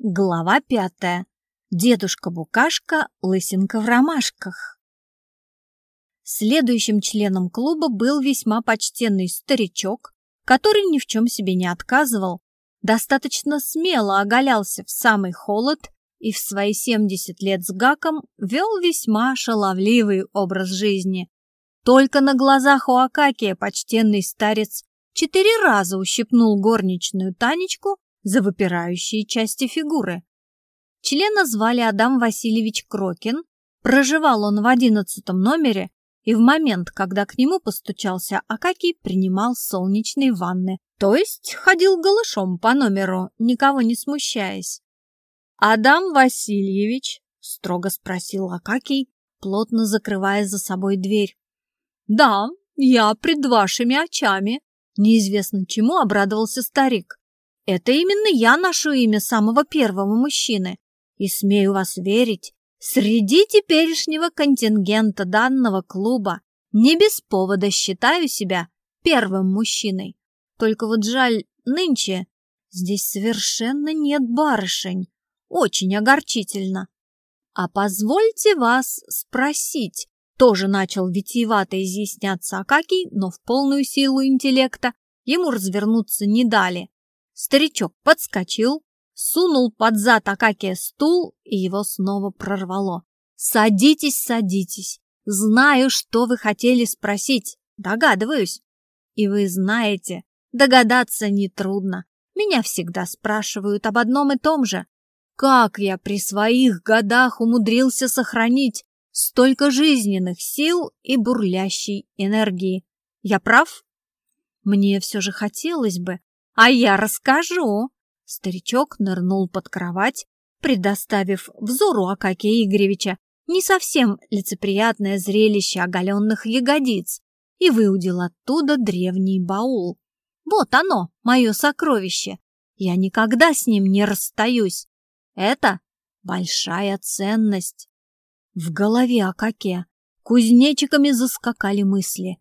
Глава пятая. Дедушка-букашка, лысинка в ромашках. Следующим членом клуба был весьма почтенный старичок, который ни в чем себе не отказывал, достаточно смело оголялся в самый холод и в свои 70 лет с гаком вел весьма шаловливый образ жизни. Только на глазах у Акакия почтенный старец четыре раза ущипнул горничную Танечку за выпирающие части фигуры. Члена звали Адам Васильевич Крокин, проживал он в одиннадцатом номере, и в момент, когда к нему постучался Акакий, принимал солнечные ванны, то есть ходил голышом по номеру, никого не смущаясь. «Адам Васильевич?» — строго спросил Акакий, плотно закрывая за собой дверь. «Да, я пред вашими очами», — неизвестно чему обрадовался старик. Это именно я ношу имя самого первого мужчины. И смею вас верить, среди теперешнего контингента данного клуба не без повода считаю себя первым мужчиной. Только вот жаль, нынче здесь совершенно нет барышень. Очень огорчительно. А позвольте вас спросить, тоже начал витиевато изъясняться Акакий, но в полную силу интеллекта ему развернуться не дали. Старичок подскочил, сунул под зад Акакия стул, и его снова прорвало. «Садитесь, садитесь. Знаю, что вы хотели спросить. Догадываюсь. И вы знаете, догадаться нетрудно. Меня всегда спрашивают об одном и том же. Как я при своих годах умудрился сохранить столько жизненных сил и бурлящей энергии? Я прав? Мне все же хотелось бы, а я расскажу. Старичок нырнул под кровать, предоставив взору Акакия Игоревича не совсем лицеприятное зрелище оголенных ягодиц и выудил оттуда древний баул. Вот оно, мое сокровище. Я никогда с ним не расстаюсь. Это большая ценность. В голове Акаке кузнечиками заскакали мысли.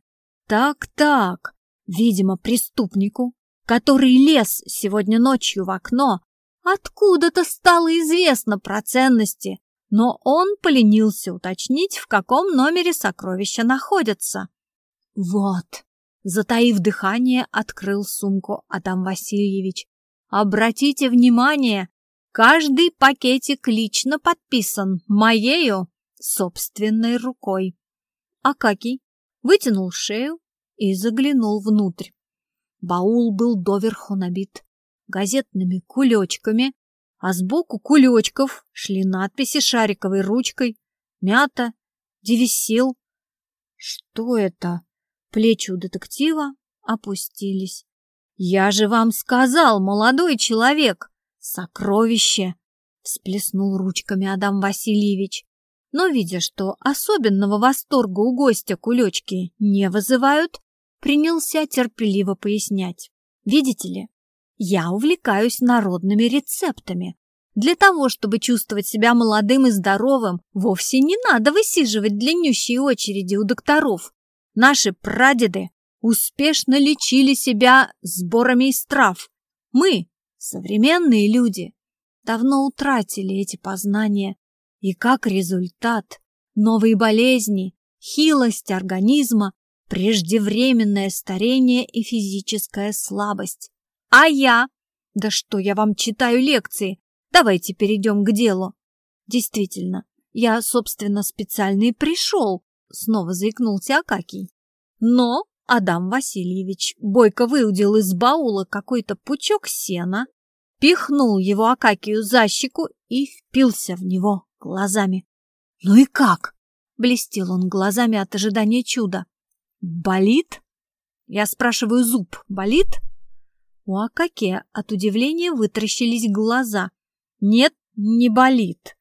Так-так, видимо, преступнику который лез сегодня ночью в окно, откуда-то стало известно про ценности, но он поленился уточнить, в каком номере сокровища находятся. Вот, затаив дыхание, открыл сумку Адам Васильевич. Обратите внимание, каждый пакетик лично подписан моею собственной рукой. Акакий вытянул шею и заглянул внутрь. Баул был доверху набит газетными кулечками, а сбоку кулечков шли надписи шариковой ручкой «Мята», «Девисил». Что это? Плечи у детектива опустились. «Я же вам сказал, молодой человек! Сокровище!» Всплеснул ручками Адам Васильевич. Но, видя, что особенного восторга у гостя кулечки не вызывают, принялся терпеливо пояснять. Видите ли, я увлекаюсь народными рецептами. Для того, чтобы чувствовать себя молодым и здоровым, вовсе не надо высиживать длиннющие очереди у докторов. Наши прадеды успешно лечили себя сборами из трав. Мы, современные люди, давно утратили эти познания. И как результат, новые болезни, хилость организма преждевременное старение и физическая слабость. А я? Да что я вам читаю лекции? Давайте перейдем к делу. Действительно, я, собственно, специально и пришел, снова заикнулся Акакий. Но Адам Васильевич бойко выудил из баула какой-то пучок сена, пихнул его Акакию за щеку и впился в него глазами. «Ну и как?» — блестел он глазами от ожидания чуда. «Болит?» Я спрашиваю, зуб болит? У Акаке от удивления вытаращились глаза. «Нет, не болит».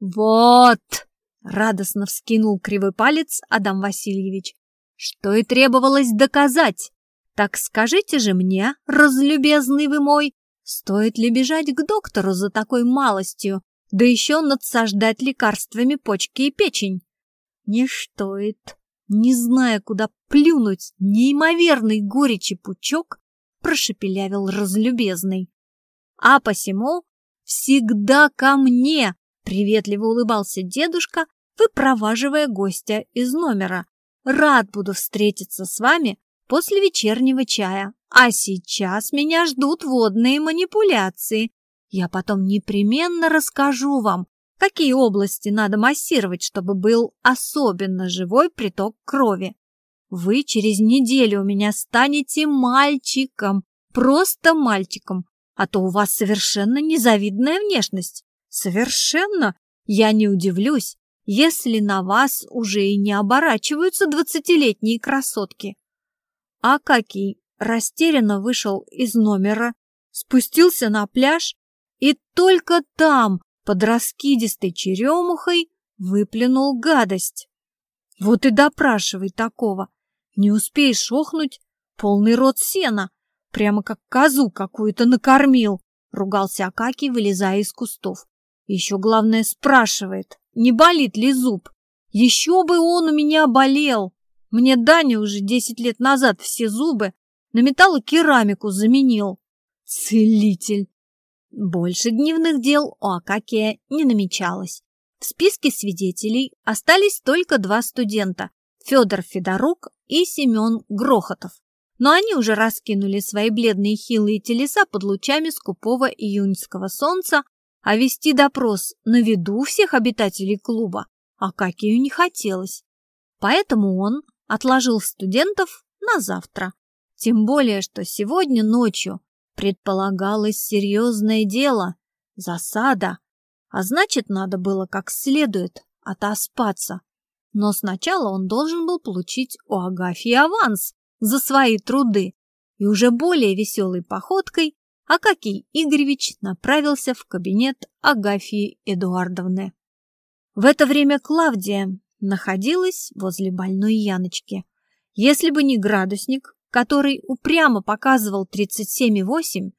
«Вот!» — радостно вскинул кривой палец Адам Васильевич. «Что и требовалось доказать. Так скажите же мне, разлюбезный вы мой, стоит ли бежать к доктору за такой малостью, да еще надсаждать лекарствами почки и печень?» «Не стоит», не зная, куда плюнуть, неимоверный горечи пучок прошепелявил разлюбезный. А посему всегда ко мне!» — приветливо улыбался дедушка, выпроваживая гостя из номера. «Рад буду встретиться с вами после вечернего чая. А сейчас меня ждут водные манипуляции. Я потом непременно расскажу вам, какие области надо массировать, чтобы был особенно живой приток крови. Вы через неделю у меня станете мальчиком, просто мальчиком, а то у вас совершенно незавидная внешность. Совершенно. Я не удивлюсь, если на вас уже и не оборачиваются двадцатилетние красотки. Акакий растерянно вышел из номера, спустился на пляж и только там, под раскидистой черемухой, выплюнул гадость. Вот и допрашивай такого. Не успеешь охнуть, полный рот сена, прямо как козу какую-то накормил, ругался Акакий, вылезая из кустов. Еще главное спрашивает, не болит ли зуб. Еще бы он у меня болел. Мне Даня уже десять лет назад все зубы на металлокерамику заменил. Целитель. Больше дневных дел у Акакия не намечалось. В списке свидетелей остались только два студента – Федор Федорук и Семен Грохотов. Но они уже раскинули свои бледные хилые телеса под лучами скупого июньского солнца, а вести допрос на виду всех обитателей клуба Акакию не хотелось. Поэтому он отложил студентов на завтра. Тем более, что сегодня ночью предполагалось серьезное дело – засада, а значит, надо было как следует отоспаться. Но сначала он должен был получить у Агафьи аванс за свои труды, и уже более веселой походкой Акакий Игоревич направился в кабинет Агафьи Эдуардовны. В это время Клавдия находилась возле больной Яночки. Если бы не градусник, который упрямо показывал 37,8,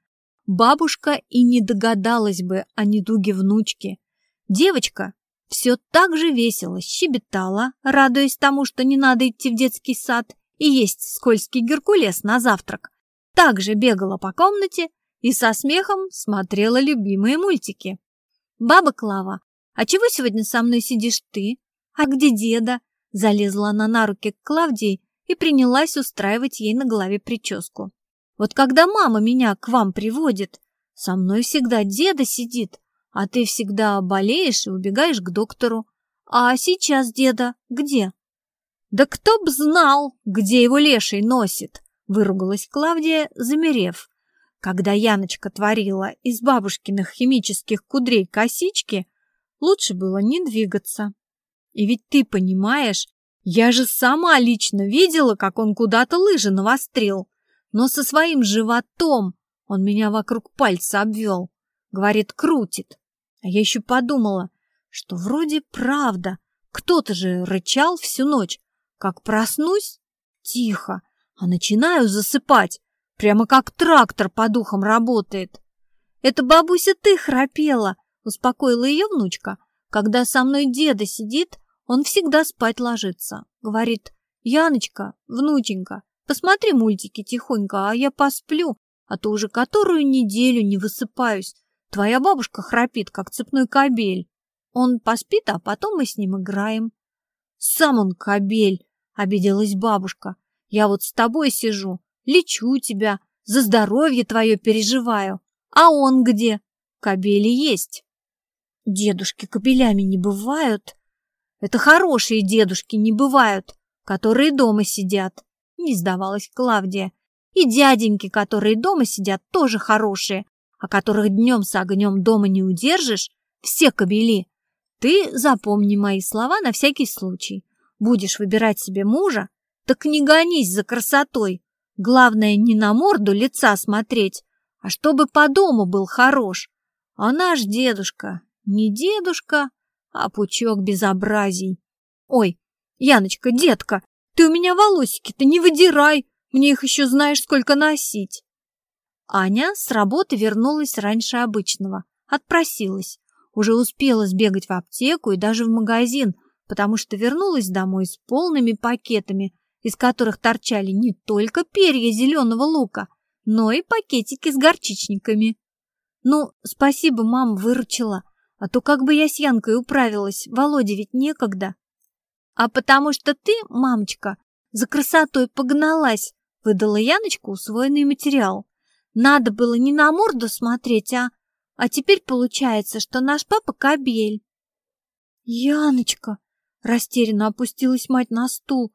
бабушка и не догадалась бы о недуге внучки. Девочка все так же весело щебетала, радуясь тому, что не надо идти в детский сад и есть скользкий геркулес на завтрак. Также бегала по комнате и со смехом смотрела любимые мультики. «Баба Клава, а чего сегодня со мной сидишь ты? А где деда?» Залезла она на руки к Клавдии и принялась устраивать ей на голове прическу. «Вот когда мама меня к вам приводит, со мной всегда деда сидит, а ты всегда болеешь и убегаешь к доктору. А сейчас деда где?» «Да кто б знал, где его леший носит!» — выругалась Клавдия, замерев. Когда Яночка творила из бабушкиных химических кудрей косички, лучше было не двигаться. И ведь ты понимаешь, я же сама лично видела, как он куда-то лыжи навострил. Но со своим животом он меня вокруг пальца обвел. Говорит, крутит. А я еще подумала, что вроде правда. Кто-то же рычал всю ночь. Как проснусь, тихо, а начинаю засыпать. Прямо как трактор по духам работает. Это бабуся ты храпела, успокоила ее внучка. Когда со мной деда сидит, он всегда спать ложится. Говорит, Яночка, внученька, посмотри мультики тихонько, а я посплю, а то уже которую неделю не высыпаюсь. Твоя бабушка храпит, как цепной кобель. Он поспит, а потом мы с ним играем. Сам он кобель, обиделась бабушка. Я вот с тобой сижу, лечу тебя, за здоровье твое переживаю. А он где? Кобели есть. Дедушки кобелями не бывают, это хорошие дедушки не бывают, которые дома сидят, не сдавалась Клавдия. И дяденьки, которые дома сидят, тоже хорошие, а которых днем с огнем дома не удержишь, все кобели. Ты запомни мои слова на всякий случай. Будешь выбирать себе мужа, так не гонись за красотой. Главное, не на морду лица смотреть, а чтобы по дому был хорош. А наш дедушка не дедушка, а пучок безобразий. Ой, Яночка, детка, ты у меня волосики-то не выдирай, мне их еще знаешь сколько носить. Аня с работы вернулась раньше обычного, отпросилась. Уже успела сбегать в аптеку и даже в магазин, потому что вернулась домой с полными пакетами, из которых торчали не только перья зеленого лука, но и пакетики с горчичниками. Ну, спасибо, мама выручила. А то как бы я с Янкой управилась, Володе ведь некогда. А потому что ты, мамочка, за красотой погналась, выдала Яночка усвоенный материал. Надо было не на морду смотреть, а... А теперь получается, что наш папа кобель. Яночка, растерянно опустилась мать на стул.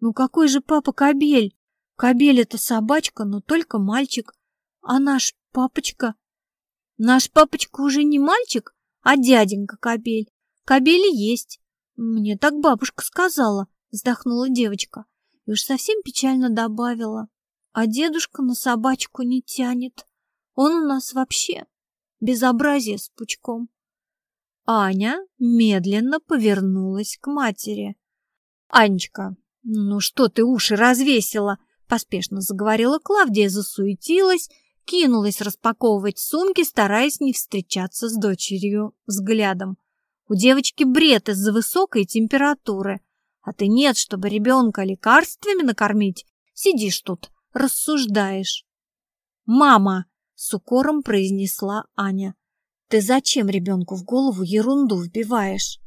Ну какой же папа кобель? Кобель — это собачка, но только мальчик. А наш папочка... Наш папочка уже не мальчик, а дяденька Кобель. Кобели есть. Мне так бабушка сказала, вздохнула девочка. И уж совсем печально добавила. А дедушка на собачку не тянет. Он у нас вообще безобразие с пучком. Аня медленно повернулась к матери. «Анечка, ну что ты уши развесила?» Поспешно заговорила Клавдия, засуетилась кинулась распаковывать сумки, стараясь не встречаться с дочерью взглядом. У девочки бред из-за высокой температуры. А ты нет, чтобы ребенка лекарствами накормить. Сидишь тут, рассуждаешь. «Мама!» — с укором произнесла Аня. «Ты зачем ребенку в голову ерунду вбиваешь?»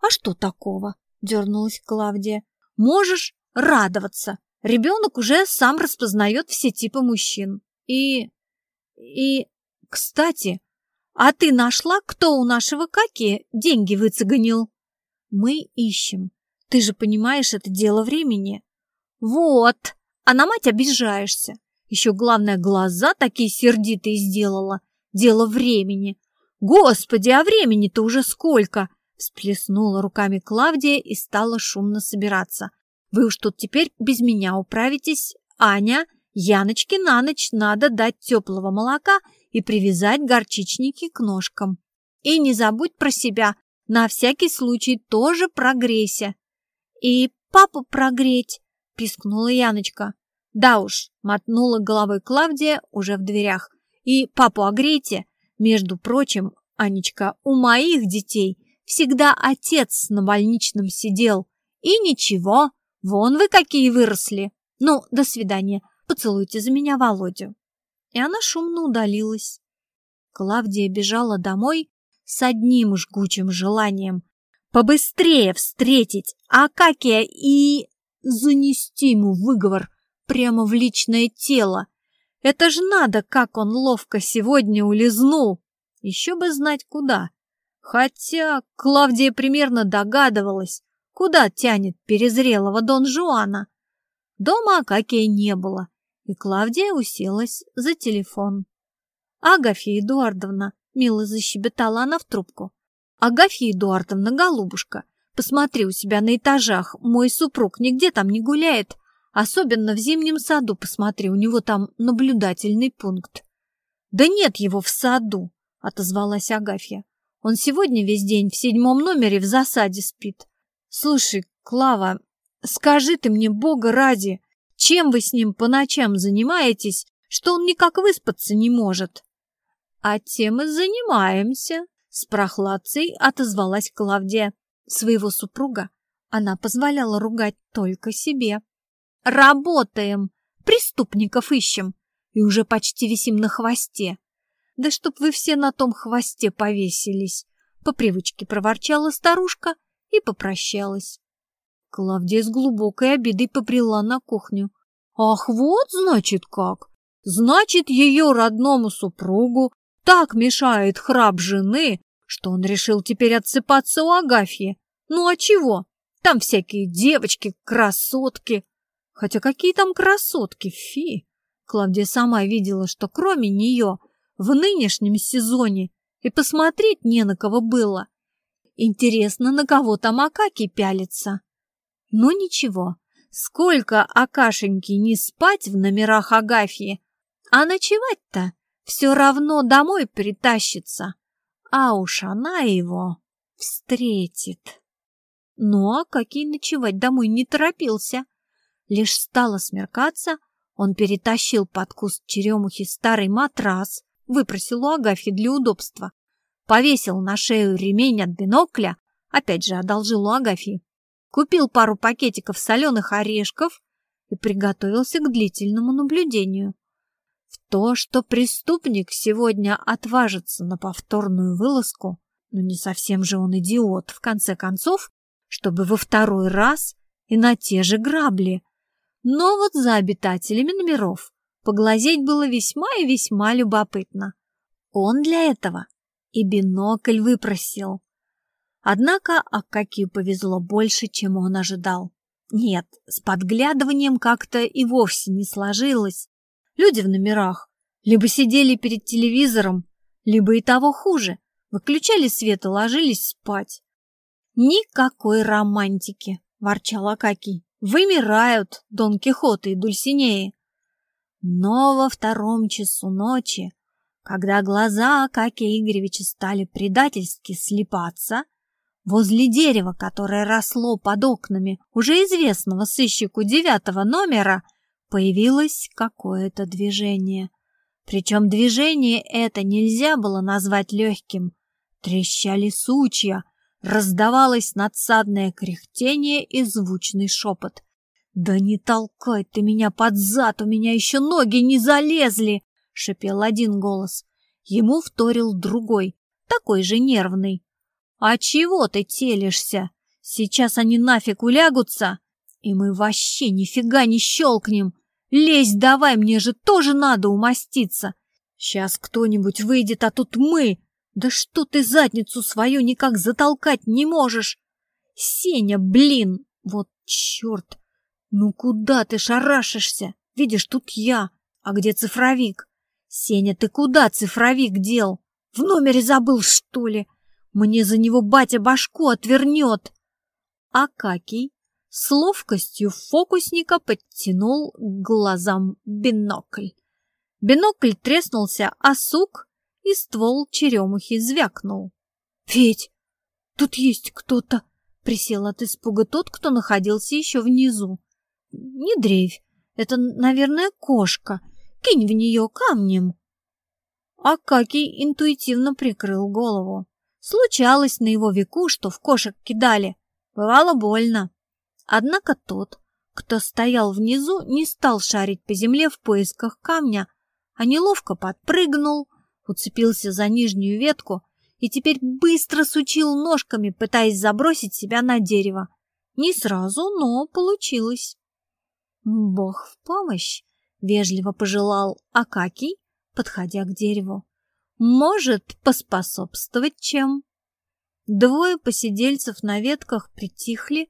«А что такого?» — дернулась Клавдия. «Можешь радоваться. Ребенок уже сам распознает все типы мужчин. И... и... Кстати, а ты нашла, кто у нашего Каки деньги выцеганил? Мы ищем. Ты же понимаешь, это дело времени. Вот, а на мать обижаешься. Еще главное, глаза такие сердитые сделала. Дело времени. Господи, а времени-то уже сколько? Всплеснула руками Клавдия и стала шумно собираться. Вы уж тут теперь без меня управитесь, Аня, Яночке на ночь надо дать теплого молока и привязать горчичники к ножкам. И не забудь про себя, на всякий случай тоже прогрейся. И папу прогреть, пискнула Яночка. Да уж, мотнула головой Клавдия уже в дверях. И папу огрейте. Между прочим, Анечка, у моих детей всегда отец на больничном сидел. И ничего, вон вы какие выросли. Ну, до свидания. Поцелуйте за меня Володю. И она шумно удалилась. Клавдия бежала домой с одним жгучим желанием побыстрее встретить Акакия и занести ему выговор прямо в личное тело. Это ж надо, как он ловко сегодня улизнул. Еще бы знать куда. Хотя Клавдия примерно догадывалась, куда тянет перезрелого Дон Жуана. Дома Акакия не было, и Клавдия уселась за телефон. «Агафья Эдуардовна», — мило защебетала она в трубку, «Агафья Эдуардовна, голубушка, посмотри у себя на этажах, мой супруг нигде там не гуляет, особенно в зимнем саду посмотри, у него там наблюдательный пункт». «Да нет его в саду», — отозвалась Агафья. «Он сегодня весь день в седьмом номере в засаде спит. Слушай, Клава, скажи ты мне, Бога ради, чем вы с ним по ночам занимаетесь, что он никак выспаться не может?» «А тем и занимаемся», — с прохладцей отозвалась Клавдия. Своего супруга она позволяла ругать только себе. «Работаем! Преступников ищем! И уже почти висим на хвосте! Да чтоб вы все на том хвосте повесились!» По привычке проворчала старушка и попрощалась. Клавдия с глубокой обидой побрела на кухню. Ах, вот значит как! Значит, ее родному супругу так мешает храп жены, что он решил теперь отсыпаться у Агафьи. Ну а чего? Там всякие девочки, красотки. Хотя какие там красотки, фи! Клавдия сама видела, что кроме нее в нынешнем сезоне и посмотреть не на кого было. Интересно, на кого там Акаки пялится. Но ничего, сколько Акашеньки не спать в номерах Агафьи, а ночевать-то все равно домой притащится, а уж она его встретит. Ну, а Акакий ночевать домой не торопился. Лишь стало смеркаться, он перетащил под куст черемухи старый матрас, выпросил у Агафьи для удобства, повесил на шею ремень от бинокля, опять же одолжил у Агафьи, купил пару пакетиков соленых орешков и приготовился к длительному наблюдению. В То, что преступник сегодня отважится на повторную вылазку, ну не совсем же он идиот, в конце концов, чтобы во второй раз и на те же грабли. Но вот за обитателями номеров поглазеть было весьма и весьма любопытно. Он для этого и бинокль выпросил. Однако Акакию повезло больше, чем он ожидал. Нет, с подглядыванием как-то и вовсе не сложилось. Люди в номерах либо сидели перед телевизором, либо и того хуже, выключали свет и ложились спать. «Никакой романтики!» – ворчал Акакий. «Вымирают Дон Кихоты и Дульсинеи!» Но во втором часу ночи, когда глаза Акакия Игоревича стали предательски слепаться, возле дерева, которое росло под окнами уже известного сыщику девятого номера, появилось какое-то движение. Причем движение это нельзя было назвать легким. Трещали сучья, раздавалось надсадное кряхтение и звучный шепот. «Да не толкай ты меня под зад, у меня еще ноги не залезли!» — шепел один голос. Ему вторил другой, такой же нервный. «А чего ты телишься? Сейчас они нафиг улягутся, и мы вообще нифига не щелкнем. Лезь давай, мне же тоже надо умоститься. Сейчас кто-нибудь выйдет, а тут мы. Да что ты задницу свою никак затолкать не можешь? Сеня, блин, вот черт. Ну куда ты шарашишься? Видишь, тут я. А где цифровик? Сеня, ты куда цифровик дел? В номере забыл, что ли? Мне за него батя башку отвернет. Акакий с ловкостью фокусника подтянул к глазам бинокль. Бинокль треснулся, а сук и ствол черемухи звякнул. «Федь, тут есть кто-то!» — присел от испуга тот, кто находился еще внизу. «Не дрейфь, это, наверное, кошка. Кинь в нее камнем!» Акакий интуитивно прикрыл голову. Случалось на его веку, что в кошек кидали. Бывало больно. Однако тот, кто стоял внизу, не стал шарить по земле в поисках камня, а неловко подпрыгнул, уцепился за нижнюю ветку и теперь быстро сучил ножками, пытаясь забросить себя на дерево. Не сразу, но получилось. «Бог в помощь!» — вежливо пожелал Акакий, подходя к дереву. «Может поспособствовать чем?» Двое посидельцев на ветках притихли,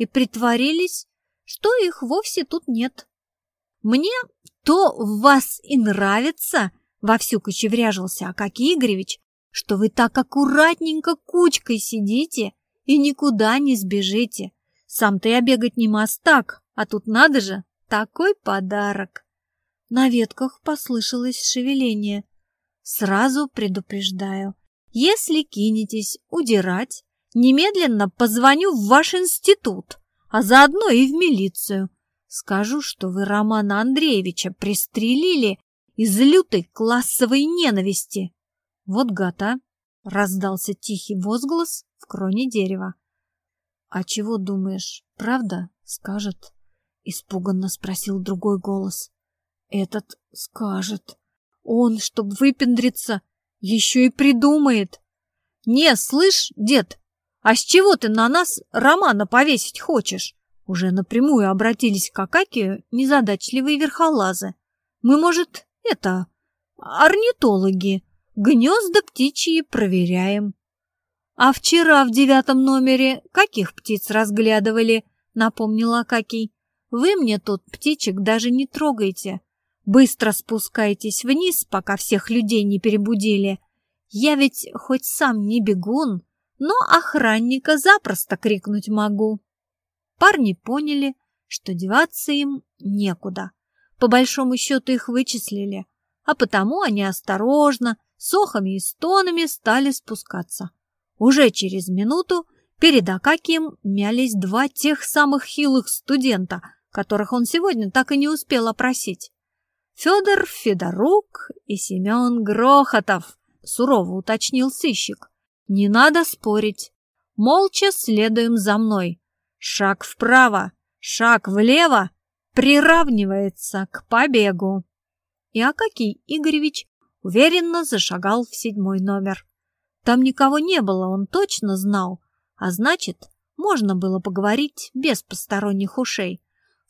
и притворились, что их вовсе тут нет. «Мне то в вас и нравится!» — вовсю кочевряжился Акакий Игоревич, что вы так аккуратненько кучкой сидите и никуда не сбежите. Сам-то я бегать не мастак, а тут надо же, такой подарок. На ветках послышалось шевеление. Сразу предупреждаю, если кинетесь удирать, Немедленно позвоню в ваш институт, а заодно и в милицию. Скажу, что вы Романа Андреевича пристрелили из лютой классовой ненависти. Вот гата, раздался тихий возглас в кроне дерева. А чего думаешь, правда? Скажет. Испуганно спросил другой голос. Этот скажет. Он, чтоб выпендриться, еще и придумает. Не, слышь, дед, «А с чего ты на нас романа повесить хочешь?» Уже напрямую обратились к Акакию незадачливые верхолазы. «Мы, может, это, орнитологи, гнезда птичьи проверяем». «А вчера в девятом номере каких птиц разглядывали?» — напомнил Акакий. «Вы мне тут птичек даже не трогайте. Быстро спускайтесь вниз, пока всех людей не перебудили. Я ведь хоть сам не бегун, но охранника запросто крикнуть могу. Парни поняли, что деваться им некуда. По большому счету их вычислили, а потому они осторожно, с охами и стонами стали спускаться. Уже через минуту перед Акакием мялись два тех самых хилых студента, которых он сегодня так и не успел опросить. Федор Федорук и Семен Грохотов, сурово уточнил сыщик. Не надо спорить. Молча следуем за мной. Шаг вправо, шаг влево приравнивается к побегу. и Акакий Игоревич уверенно зашагал в седьмой номер. Там никого не было, он точно знал, а значит, можно было поговорить без посторонних ушей.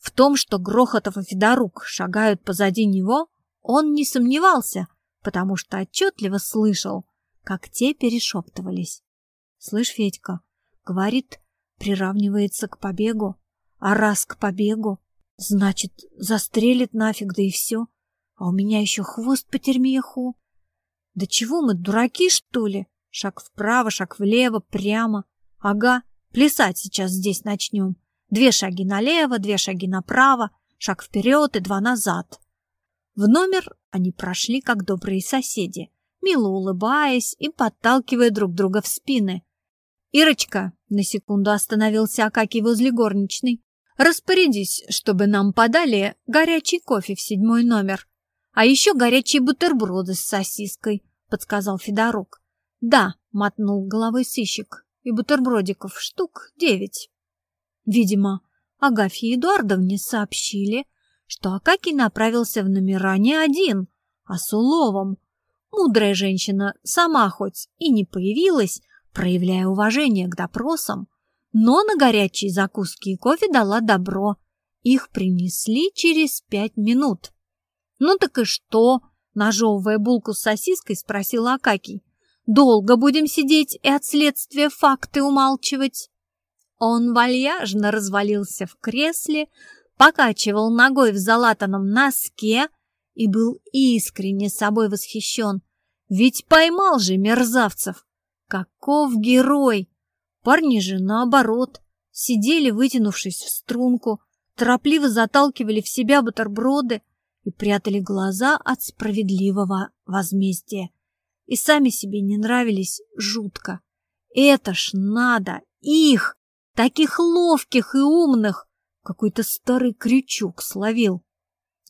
В том, что Грохотов и Федорук шагают позади него, он не сомневался, потому что отчетливо слышал, как те перешептывались. «Слышь, Федька, — говорит, — приравнивается к побегу, а раз к побегу, значит, застрелит нафиг, да и все. А у меня еще хвост по термеху. Да чего мы, дураки, что ли? Шаг вправо, шаг влево, прямо. Ага, плясать сейчас здесь начнем. Две шаги налево, две шаги направо, шаг вперед и два назад. В номер они прошли, как добрые соседи, мило улыбаясь и подталкивая друг друга в спины. «Ирочка!» — на секунду остановился Акакий возле горничной. «Распорядись, чтобы нам подали горячий кофе в седьмой номер. А еще горячие бутерброды с сосиской», — подсказал Федорук. «Да», — мотнул головой сыщик, — «и бутербродиков штук девять». Видимо, Агафье Эдуардовне сообщили, что Акакий направился в номера не один, а с уловом. Мудрая женщина сама хоть и не появилась, проявляя уважение к допросам, но на горячие закуски и кофе дала добро. Их принесли через пять минут. «Ну так и что?» – нажевывая булку с сосиской, спросил Акакий. «Долго будем сидеть и от следствия факты умалчивать?» Он вальяжно развалился в кресле, покачивал ногой в залатанном носке и был искренне собой восхищен. Ведь поймал же мерзавцев! Каков герой! Парни же, наоборот, сидели, вытянувшись в струнку, торопливо заталкивали в себя бутерброды и прятали глаза от справедливого возмездия. И сами себе не нравились жутко. Это ж надо! Их! Таких ловких и умных! Какой-то старый крючок словил.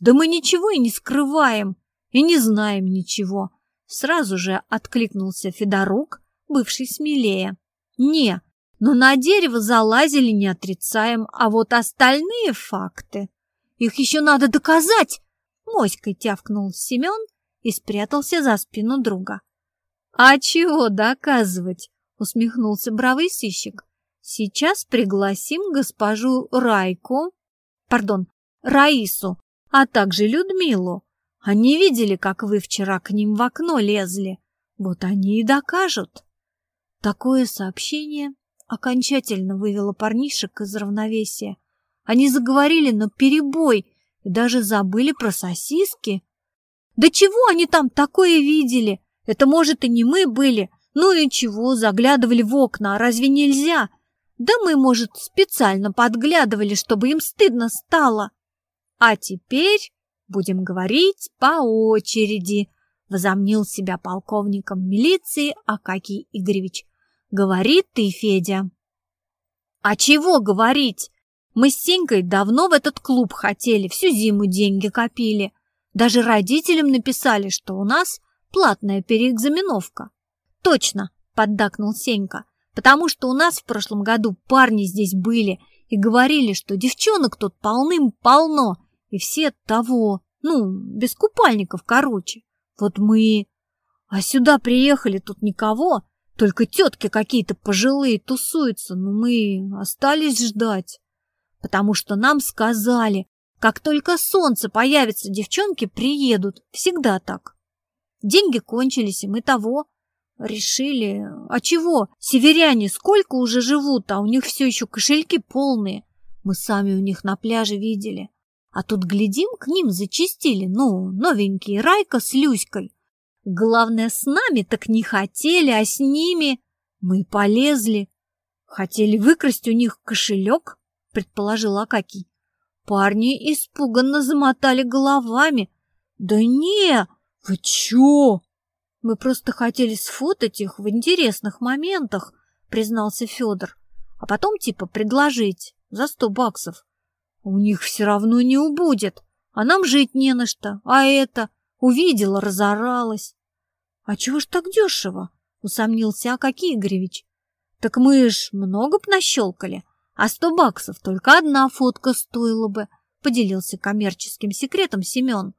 Да мы ничего и не скрываем, и не знаем ничего. Сразу же откликнулся Федорук, бывший смелее. Не, но на дерево залазили, не отрицаем, а вот остальные факты. Их еще надо доказать. Моськой тявкнул Семен и спрятался за спину друга. А чего доказывать? Усмехнулся бравый сыщик. Сейчас пригласим госпожу Райку, пардон, Раису, а также Людмилу. Они видели, как вы вчера к ним в окно лезли. Вот они и докажут. Такое сообщение окончательно вывело парнишек из равновесия. Они заговорили на перебой и даже забыли про сосиски. Да чего они там такое видели? Это, может, и не мы были. Ну и чего, заглядывали в окна, а разве нельзя? Да мы, может, специально подглядывали, чтобы им стыдно стало. А теперь будем говорить по очереди, возомнил себя полковником милиции Акакий Игоревич. Говорит ты, Федя. А чего говорить? Мы с Сенькой давно в этот клуб хотели, всю зиму деньги копили. Даже родителям написали, что у нас платная переэкзаменовка. Точно, поддакнул Сенька потому что у нас в прошлом году парни здесь были и говорили, что девчонок тут полным-полно, и все того, ну, без купальников, короче. Вот мы... А сюда приехали, тут никого, только тетки какие-то пожилые тусуются, но мы остались ждать, потому что нам сказали, как только солнце появится, девчонки приедут, всегда так. Деньги кончились, и мы того, Решили. А чего? Северяне сколько уже живут, а у них все еще кошельки полные. Мы сами у них на пляже видели. А тут, глядим, к ним зачистили, ну, новенькие Райка с Люськой. Главное, с нами так не хотели, а с ними мы полезли. Хотели выкрасть у них кошелек, предположил Акакий. Парни испуганно замотали головами. Да не, вы чё? Мы просто хотели сфотать их в интересных моментах, признался Федор. А потом типа предложить за сто баксов. У них все равно не убудет, а нам жить не на что. А это увидела, разоралась. А чего ж так дешево? Усомнился Акакий Игоревич. Так мы ж много б нащелкали, а сто баксов только одна фотка стоила бы, поделился коммерческим секретом Семен.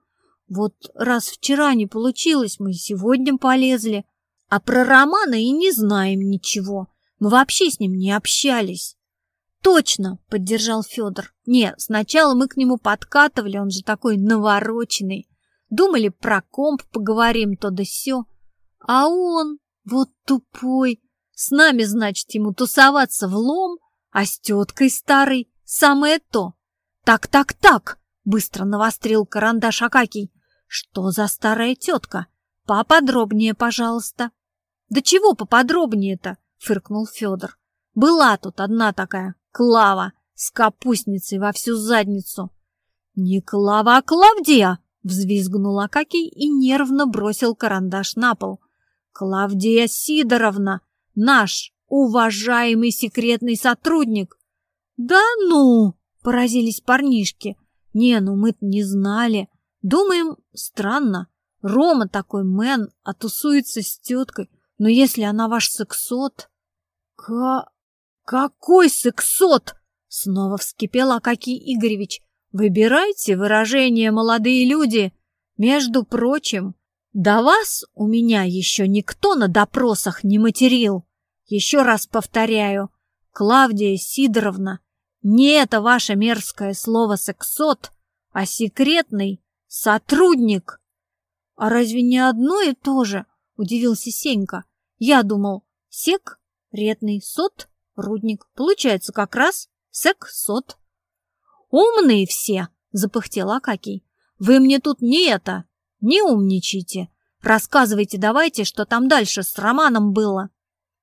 Вот раз вчера не получилось, мы сегодня полезли. А про Романа и не знаем ничего. Мы вообще с ним не общались. Точно, поддержал Федор. Не, сначала мы к нему подкатывали, он же такой навороченный. Думали про комп поговорим, то да сё. А он вот тупой. С нами, значит, ему тусоваться в лом, а с теткой старой самое то. Так, так, так, быстро навострил карандаш Акакий. Что за старая тетка? Поподробнее, пожалуйста. Да чего поподробнее-то? Фыркнул Федор. Была тут одна такая Клава с капустницей во всю задницу. Не Клава, а Клавдия! Взвизгнул Акакий и нервно бросил карандаш на пол. Клавдия Сидоровна, наш уважаемый секретный сотрудник. Да ну, поразились парнишки. Не, ну мы не знали. Думаем, странно. Рома такой мэн, а тусуется с теткой. Но если она ваш сексот... Ка... Какой сексот? Снова вскипел Акакий Игоревич. Выбирайте выражение, молодые люди. Между прочим, до вас у меня еще никто на допросах не материл. Еще раз повторяю, Клавдия Сидоровна, не это ваше мерзкое слово «сексот», а секретный сотрудник. А разве не одно и то же? Удивился Сенька. Я думал, сек, ретный, сот, рудник. Получается как раз сек-сот. «Умные все!» — запыхтел Акакий. «Вы мне тут не это, не умничайте. Рассказывайте давайте, что там дальше с Романом было».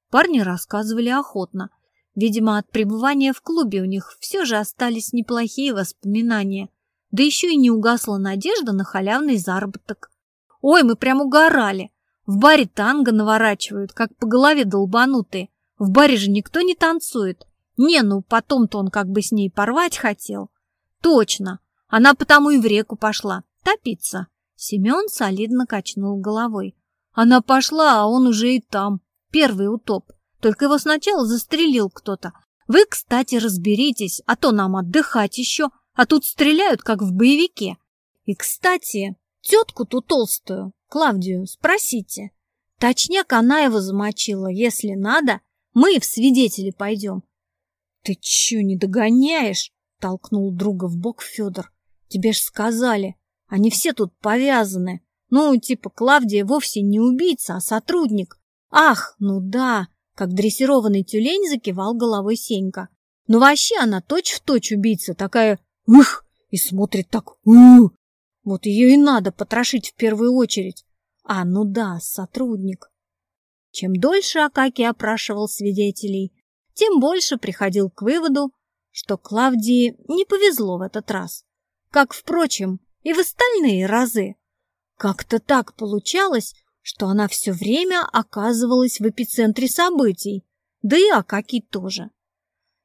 Парни рассказывали охотно. Видимо, от пребывания в клубе у них все же остались неплохие воспоминания. Да еще и не угасла надежда на халявный заработок. Ой, мы прям угорали. В баре танго наворачивают, как по голове долбанутые. В баре же никто не танцует. Не, ну потом-то он как бы с ней порвать хотел. Точно, она потому и в реку пошла, топиться. Семен солидно качнул головой. Она пошла, а он уже и там, первый утоп. Только его сначала застрелил кто-то. Вы, кстати, разберитесь, а то нам отдыхать еще, а тут стреляют, как в боевике. И, кстати, тетку ту толстую, Клавдию, спросите. Точняк она его замочила, если надо, мы в свидетели пойдем. Ты че, не догоняешь? Толкнул друга в бок Федор. Тебе ж сказали, они все тут повязаны. Ну, типа, Клавдия вовсе не убийца, а сотрудник. Ах, ну да, как дрессированный тюлень закивал головой Сенька. Ну вообще она точь-в-точь точь убийца, такая «ух» и смотрит так «ух». Вот ее и надо потрошить в первую очередь. А, ну да, сотрудник. Чем дольше Акаки опрашивал свидетелей, тем больше приходил к выводу, что Клавдии не повезло в этот раз, как, впрочем, и в остальные разы. Как-то так получалось, что она все время оказывалась в эпицентре событий, да и Акаки тоже.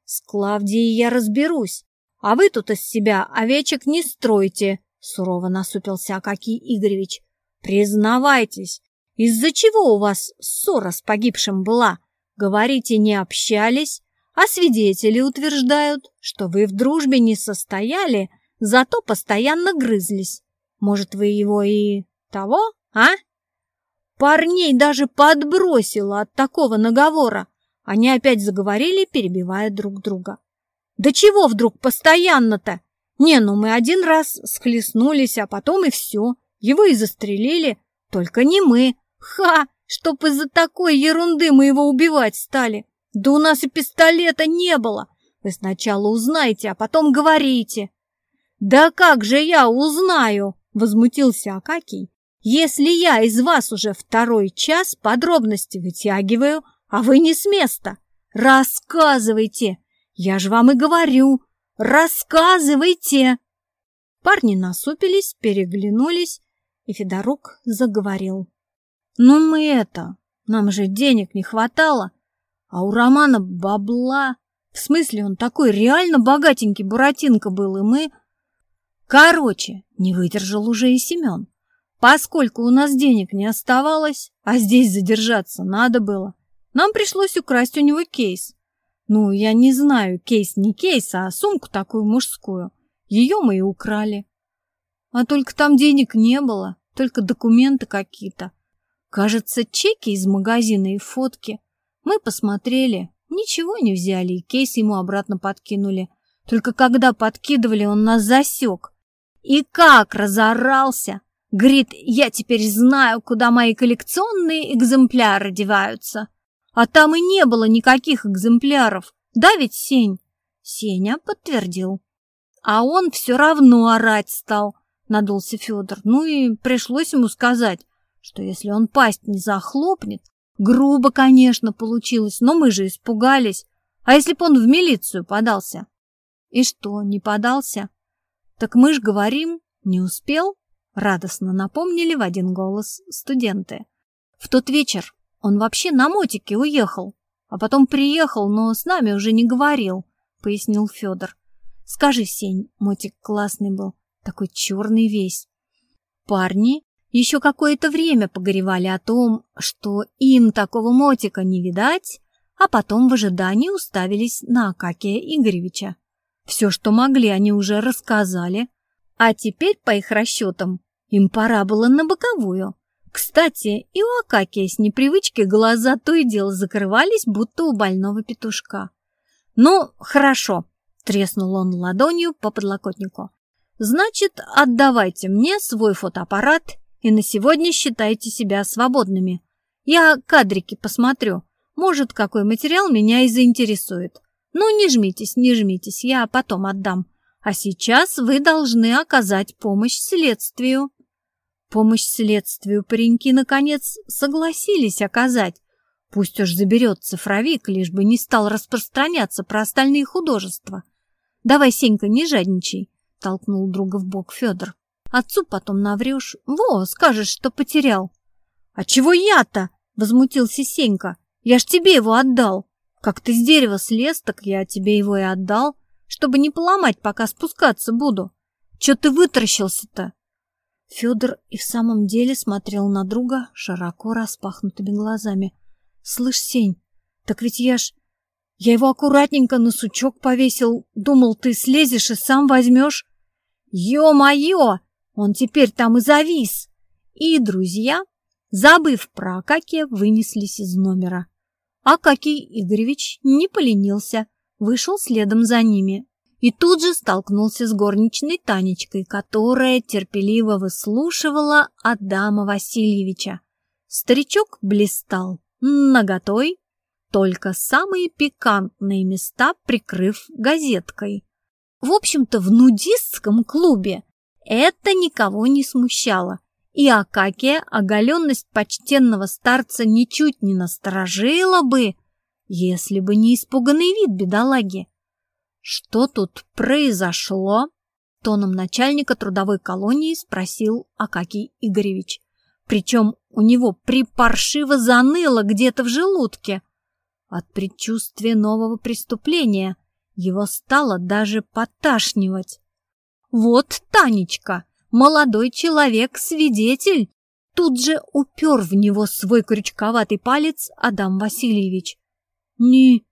С Клавдией я разберусь, а вы тут из себя овечек не стройте, сурово насупился Акакий Игоревич. Признавайтесь, из-за чего у вас ссора с погибшим была? Говорите, не общались, а свидетели утверждают, что вы в дружбе не состояли, зато постоянно грызлись. Может, вы его и того, а? Парней даже подбросило от такого наговора. Они опять заговорили, перебивая друг друга. Да чего вдруг постоянно-то? Не, ну мы один раз схлестнулись, а потом и все. Его и застрелили, только не мы. Ха! Чтоб из-за такой ерунды мы его убивать стали. Да у нас и пистолета не было. Вы сначала узнаете, а потом говорите. Да как же я узнаю? Возмутился Акакий. Если я из вас уже второй час подробности вытягиваю, а вы не с места. Рассказывайте. Я же вам и говорю. Рассказывайте. Парни насупились, переглянулись, и Федорук заговорил. Ну мы это, нам же денег не хватало, а у Романа бабла. В смысле, он такой реально богатенький буратинка был, и мы... Короче, не выдержал уже и Семен. Поскольку у нас денег не оставалось, а здесь задержаться надо было, нам пришлось украсть у него кейс. Ну, я не знаю, кейс не кейс, а сумку такую мужскую. Ее мы и украли. А только там денег не было, только документы какие-то. Кажется, чеки из магазина и фотки. Мы посмотрели, ничего не взяли, и кейс ему обратно подкинули. Только когда подкидывали, он нас засек. И как разорался! Говорит, я теперь знаю, куда мои коллекционные экземпляры деваются. А там и не было никаких экземпляров. Да ведь, Сень? Сеня подтвердил. А он все равно орать стал, надулся Федор. Ну и пришлось ему сказать, что если он пасть не захлопнет, грубо, конечно, получилось, но мы же испугались. А если бы он в милицию подался? И что, не подался? Так мы ж говорим, не успел, радостно напомнили в один голос студенты. В тот вечер он вообще на мотике уехал, а потом приехал, но с нами уже не говорил, пояснил Федор. Скажи, Сень, мотик классный был, такой черный весь. Парни еще какое-то время погоревали о том, что им такого мотика не видать, а потом в ожидании уставились на Акакия Игоревича. Все, что могли, они уже рассказали, а теперь, по их расчетам, им пора было на боковую. Кстати, и у Акакия с непривычки глаза то и дело закрывались, будто у больного петушка. «Ну, хорошо», — треснул он ладонью по подлокотнику. «Значит, отдавайте мне свой фотоаппарат и на сегодня считайте себя свободными. Я кадрики посмотрю. Может, какой материал меня и заинтересует. Ну, не жмитесь, не жмитесь, я потом отдам. А сейчас вы должны оказать помощь следствию. Помощь следствию пареньки, наконец, согласились оказать. Пусть уж заберет цифровик, лишь бы не стал распространяться про остальные художества. «Давай, Сенька, не жадничай», — толкнул друга в бок Федор. Отцу потом наврешь. Во, скажешь, что потерял. А чего я-то? Возмутился Сенька. Я ж тебе его отдал. Как ты с дерева слез, так я тебе его и отдал, чтобы не поломать, пока спускаться буду. Че ты вытаращился-то? Федор и в самом деле смотрел на друга широко распахнутыми глазами. Слышь, Сень, так ведь я ж... Я его аккуратненько на сучок повесил. Думал, ты слезешь и сам возьмешь. Ё-моё! Он теперь там и завис. И друзья, забыв про Акакия, вынеслись из номера. Акакий Игоревич не поленился, вышел следом за ними и тут же столкнулся с горничной Танечкой, которая терпеливо выслушивала Адама Васильевича. Старичок блистал наготой, только самые пикантные места прикрыв газеткой. В общем-то, в нудистском клубе это никого не смущало, и Акакия оголенность почтенного старца ничуть не насторожила бы, если бы не испуганный вид бедолаги. «Что тут произошло?» — тоном начальника трудовой колонии спросил Акакий Игоревич. Причем у него припаршиво заныло где-то в желудке. От предчувствия нового преступления его стало даже поташнивать. Вот Танечка, молодой человек-свидетель. Тут же упер в него свой крючковатый палец Адам Васильевич. «Не,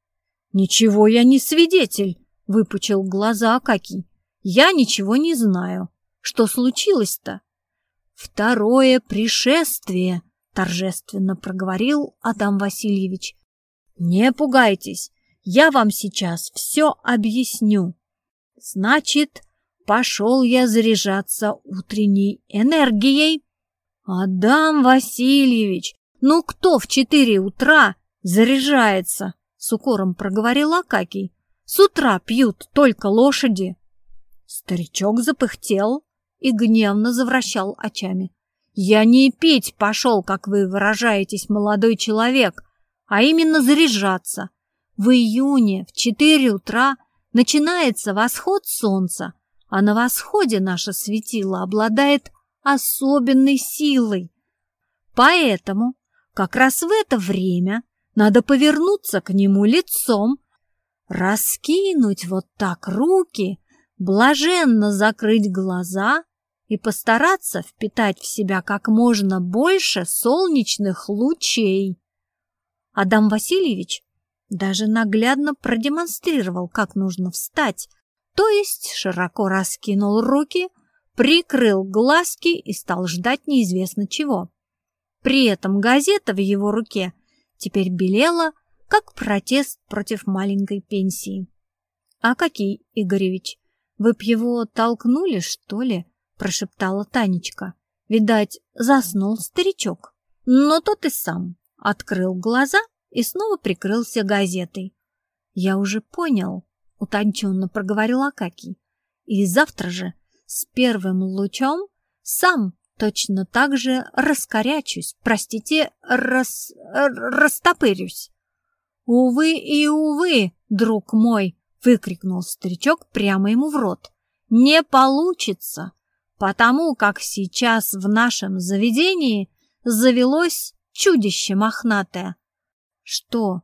ничего я не свидетель», — выпучил глаза Акакий. «Я ничего не знаю. Что случилось-то?» «Второе пришествие», — торжественно проговорил Адам Васильевич. «Не пугайтесь, я вам сейчас все объясню. Значит, Пошел я заряжаться утренней энергией. Адам Васильевич, ну кто в четыре утра заряжается? С укором проговорил Акакий. С утра пьют только лошади. Старичок запыхтел и гневно завращал очами. Я не пить пошел, как вы выражаетесь, молодой человек, а именно заряжаться. В июне в четыре утра начинается восход солнца, а на восходе наше светило обладает особенной силой. Поэтому как раз в это время надо повернуться к нему лицом, раскинуть вот так руки, блаженно закрыть глаза и постараться впитать в себя как можно больше солнечных лучей. Адам Васильевич даже наглядно продемонстрировал, как нужно встать, то есть широко раскинул руки, прикрыл глазки и стал ждать неизвестно чего. При этом газета в его руке теперь белела, как протест против маленькой пенсии. «А какие, Игоревич, вы б его толкнули, что ли?» – прошептала Танечка. Видать, заснул старичок. Но тот и сам открыл глаза и снова прикрылся газетой. «Я уже понял», — утонченно проговорил Акакий. «И завтра же с первым лучом сам точно так же раскорячусь, простите, рас... растопырюсь». «Увы и увы, друг мой!» — выкрикнул старичок прямо ему в рот. «Не получится, потому как сейчас в нашем заведении завелось чудище мохнатое». «Что,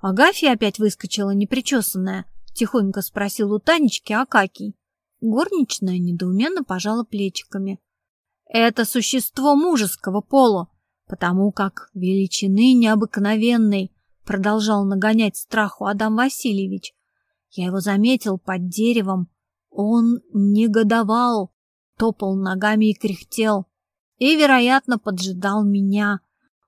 Агафья опять выскочила непричесанная?» — тихонько спросил у Танечки Акакий. Горничная недоуменно пожала плечиками. «Это существо мужеского пола, потому как величины необыкновенной», — продолжал нагонять страху Адам Васильевич. «Я его заметил под деревом. Он негодовал, топал ногами и кряхтел, и, вероятно, поджидал меня.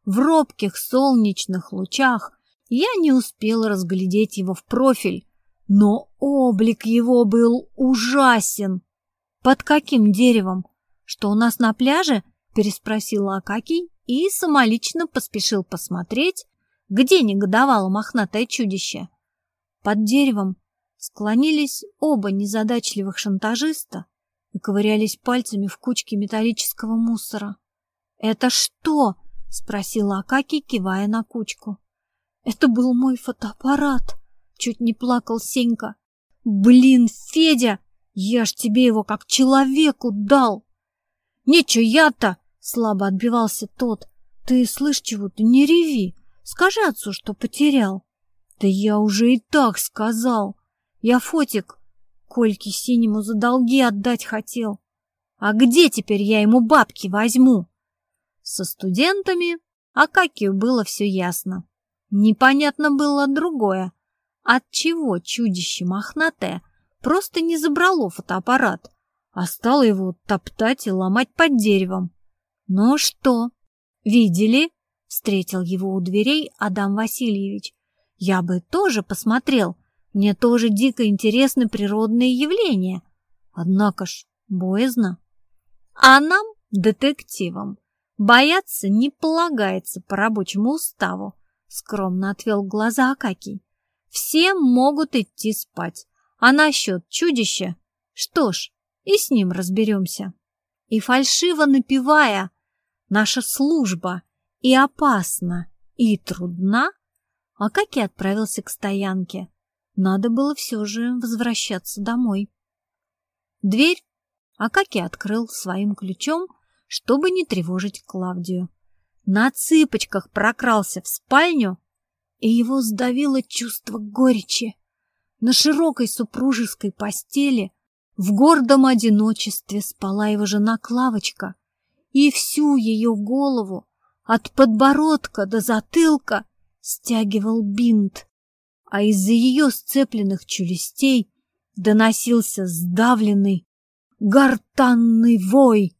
В робких солнечных лучах я не успел разглядеть его в профиль, но облик его был ужасен. «Под каким деревом? Что у нас на пляже?» – переспросила Акакий и самолично поспешил посмотреть, где негодовало мохнатое чудище. Под деревом склонились оба незадачливых шантажиста и ковырялись пальцами в кучке металлического мусора. «Это что?» — спросила Акакий, кивая на кучку. Это был мой фотоаппарат. Чуть не плакал Сенька. Блин, Федя, я ж тебе его как человеку дал. Ничего я-то, слабо отбивался тот. Ты слышь чего-то, не реви. Скажи отцу, что потерял. Да я уже и так сказал. Я фотик Кольке Синему за долги отдать хотел. А где теперь я ему бабки возьму? Со студентами Акакию было все ясно. Непонятно было другое. Отчего чудище мохнатое просто не забрало фотоаппарат, а стало его топтать и ломать под деревом. «Ну что, видели?» — встретил его у дверей Адам Васильевич. «Я бы тоже посмотрел. Мне тоже дико интересны природные явления. Однако ж боязно. А нам, детективам, бояться не полагается по рабочему уставу скромно отвел глаза Акакий. Все могут идти спать. А насчет чудища, что ж, и с ним разберемся. И фальшиво напевая «Наша служба и опасна, и трудна», Акакий отправился к стоянке. Надо было все же возвращаться домой. Дверь Акакий открыл своим ключом, чтобы не тревожить Клавдию на цыпочках прокрался в спальню, и его сдавило чувство горечи. На широкой супружеской постели в гордом одиночестве спала его жена Клавочка, и всю ее голову от подбородка до затылка стягивал бинт, а из-за ее сцепленных челюстей доносился сдавленный гортанный вой.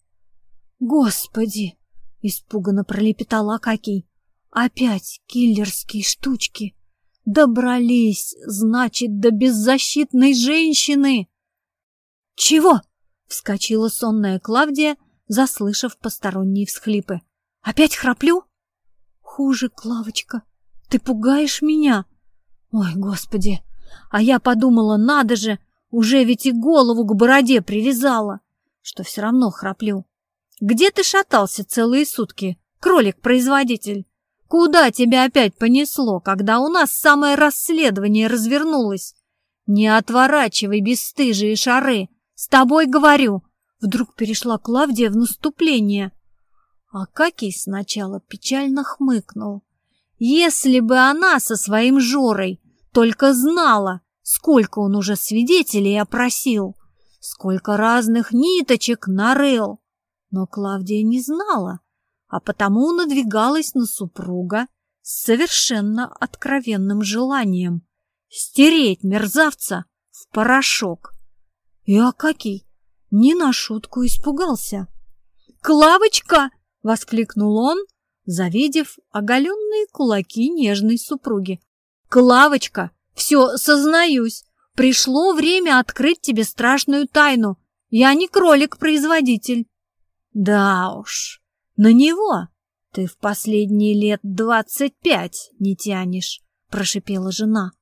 Господи! Испуганно пролепетал Акакий. Опять киллерские штучки. Добрались, значит, до беззащитной женщины. Чего? Вскочила сонная Клавдия, заслышав посторонние всхлипы. Опять храплю? Хуже, Клавочка. Ты пугаешь меня. Ой, господи. А я подумала, надо же, уже ведь и голову к бороде привязала, что все равно храплю. Где ты шатался целые сутки, кролик-производитель? Куда тебя опять понесло, когда у нас самое расследование развернулось? Не отворачивай бесстыжие шары. С тобой говорю. Вдруг перешла Клавдия в наступление. Акакий сначала печально хмыкнул. Если бы она со своим Жорой только знала, сколько он уже свидетелей опросил, сколько разных ниточек нарыл, но Клавдия не знала, а потому надвигалась на супруга с совершенно откровенным желанием стереть мерзавца в порошок. И Акакий не на шутку испугался. «Клавочка!» — воскликнул он, завидев оголенные кулаки нежной супруги. «Клавочка, все, сознаюсь, пришло время открыть тебе страшную тайну. Я не кролик-производитель». «Да уж, на него ты в последние лет двадцать пять не тянешь», — прошипела жена.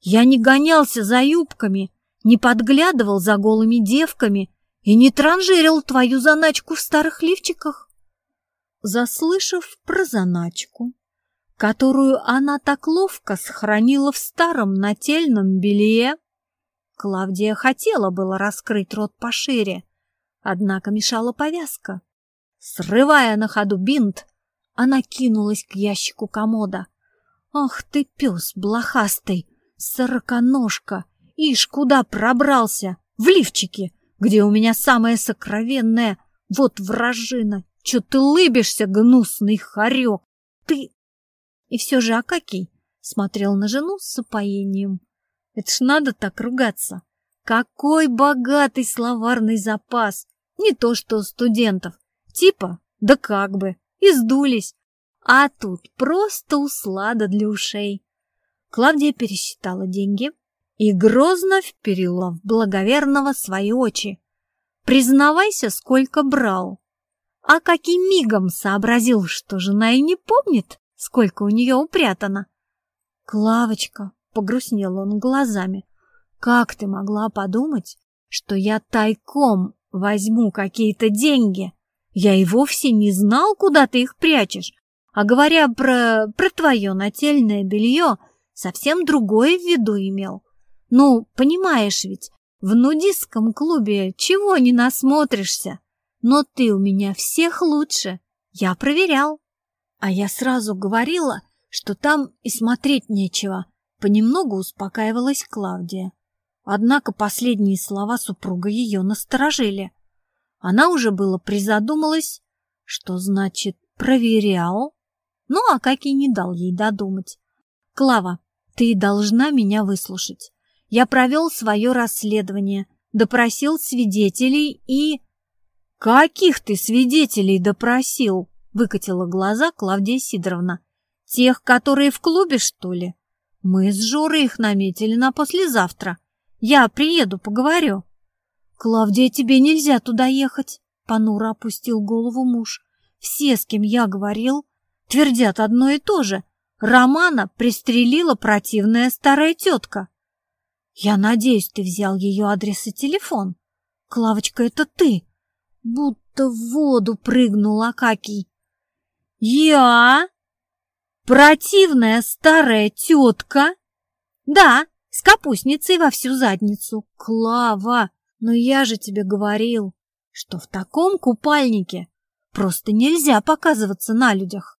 «Я не гонялся за юбками, не подглядывал за голыми девками и не транжирил твою заначку в старых лифчиках. Заслышав про заначку, которую она так ловко сохранила в старом нательном белье, Клавдия хотела было раскрыть рот пошире, однако мешала повязка. Срывая на ходу бинт, она кинулась к ящику комода. «Ах ты, пес блохастый, сороконожка! Ишь, куда пробрался? В лифчике, где у меня самое сокровенное. Вот вражина, чё ты лыбишься, гнусный хорек? Ты... И все же Акакий смотрел на жену с упоением. Это ж надо так ругаться. Какой богатый словарный запас! Не то что у студентов. Типа, да как бы, издулись. А тут просто услада для ушей. Клавдия пересчитала деньги, и грозно вперила в благоверного свои очи. «Признавайся, сколько брал!» А каким мигом сообразил, что жена и не помнит, сколько у нее упрятано. «Клавочка!» — погрустнел он глазами. «Как ты могла подумать, что я тайком возьму какие-то деньги? Я и вовсе не знал, куда ты их прячешь. А говоря про, про твое нательное белье, совсем другое в виду имел. Ну, понимаешь ведь, в нудистском клубе чего не насмотришься. Но ты у меня всех лучше. Я проверял. А я сразу говорила, что там и смотреть нечего. Понемногу успокаивалась Клавдия. Однако последние слова супруга ее насторожили. Она уже было призадумалась, что значит «проверял». Ну, а как и не дал ей додумать. «Клава, ты должна меня выслушать. Я провел свое расследование, допросил свидетелей и... «Каких ты свидетелей допросил?» — выкатила глаза Клавдия Сидоровна. «Тех, которые в клубе, что ли? Мы с Жорой их наметили на послезавтра. Я приеду, поговорю». «Клавдия, тебе нельзя туда ехать», — понуро опустил голову муж. «Все, с кем я говорил, твердят одно и то же. Романа пристрелила противная старая тетка». Я надеюсь, ты взял ее адрес и телефон. Клавочка, это ты. Будто в воду прыгнул Акакий. Я? Противная старая тетка? Да, с капустницей во всю задницу. Клава, но я же тебе говорил, что в таком купальнике просто нельзя показываться на людях.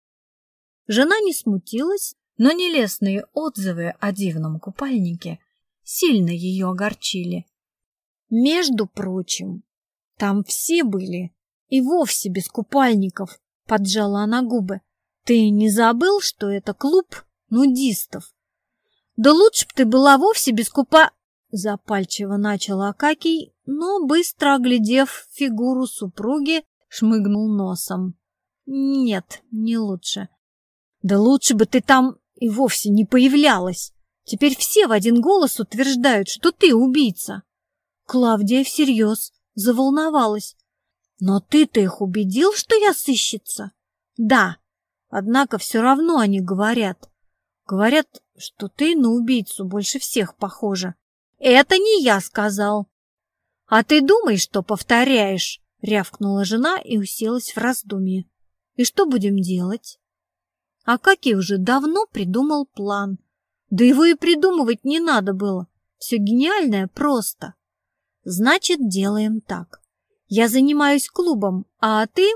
Жена не смутилась, но нелестные отзывы о дивном купальнике сильно ее огорчили. Между прочим, там все были и вовсе без купальников, поджала она губы. Ты не забыл, что это клуб нудистов? Да лучше б ты была вовсе без купа... Запальчиво начал Акакий, но, быстро оглядев фигуру супруги, шмыгнул носом. Нет, не лучше. Да лучше бы ты там и вовсе не появлялась. Теперь все в один голос утверждают, что ты убийца. Клавдия всерьез заволновалась. Но ты-то их убедил, что я сыщица? Да, однако все равно они говорят. Говорят, что ты на убийцу больше всех похожа. Это не я сказал. А ты думаешь, что повторяешь? Рявкнула жена и уселась в раздумье. И что будем делать? Акакий уже давно придумал план — да его и придумывать не надо было. Все гениальное просто. Значит, делаем так. Я занимаюсь клубом, а ты...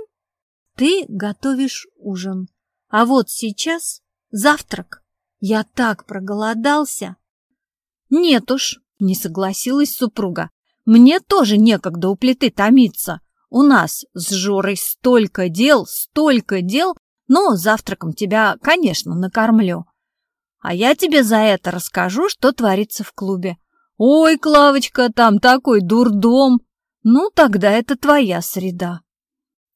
Ты готовишь ужин. А вот сейчас завтрак. Я так проголодался. Нет уж, не согласилась супруга. Мне тоже некогда у плиты томиться. У нас с Жорой столько дел, столько дел, но завтраком тебя, конечно, накормлю. А я тебе за это расскажу, что творится в клубе. Ой, Клавочка, там такой дурдом. Ну, тогда это твоя среда.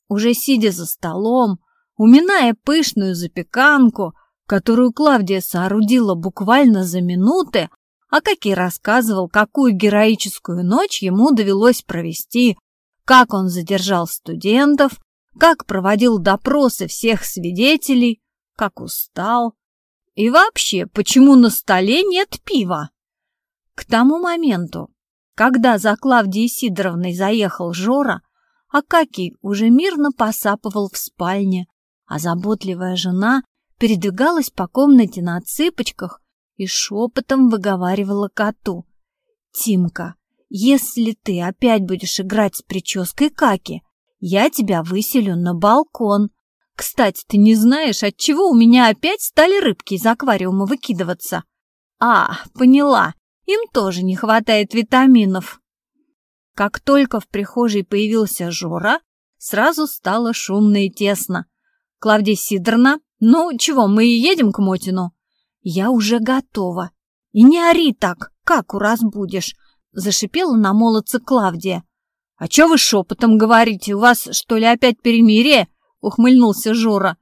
Уже сидя за столом, уминая пышную запеканку, которую Клавдия соорудила буквально за минуты, а Каки рассказывал, какую героическую ночь ему довелось провести, как он задержал студентов, как проводил допросы всех свидетелей, как устал. И вообще, почему на столе нет пива? К тому моменту, когда за Клавдией Сидоровной заехал Жора, Акакий уже мирно посапывал в спальне, а заботливая жена передвигалась по комнате на цыпочках и шепотом выговаривала коту. «Тимка, если ты опять будешь играть с прической Каки, я тебя выселю на балкон. Кстати, ты не знаешь, от чего у меня опять стали рыбки из аквариума выкидываться? А, поняла, им тоже не хватает витаминов. Как только в прихожей появился Жора, сразу стало шумно и тесно. Клавдия Сидорна, ну чего, мы и едем к Мотину? Я уже готова. И не ори так, как у разбудишь, зашипела на молодца Клавдия. А чё вы шепотом говорите? У вас, что ли, опять перемирие? ухмыльнулся Жора.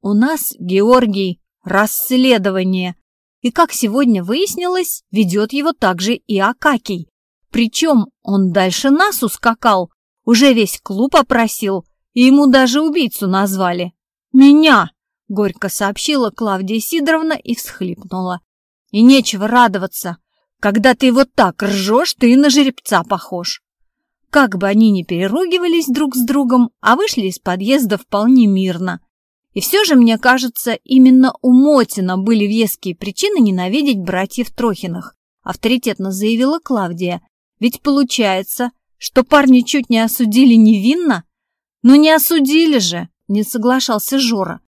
У нас, Георгий, расследование. И, как сегодня выяснилось, ведет его также и Акакий. Причем он дальше нас ускакал, уже весь клуб опросил, и ему даже убийцу назвали. «Меня!» — горько сообщила Клавдия Сидоровна и всхлипнула. «И нечего радоваться. Когда ты вот так ржешь, ты на жеребца похож». Как бы они ни переругивались друг с другом, а вышли из подъезда вполне мирно. И все же, мне кажется, именно у Мотина были веские причины ненавидеть братьев Трохиных, авторитетно заявила Клавдия. Ведь получается, что парни чуть не осудили невинно? Ну не осудили же, не соглашался Жора.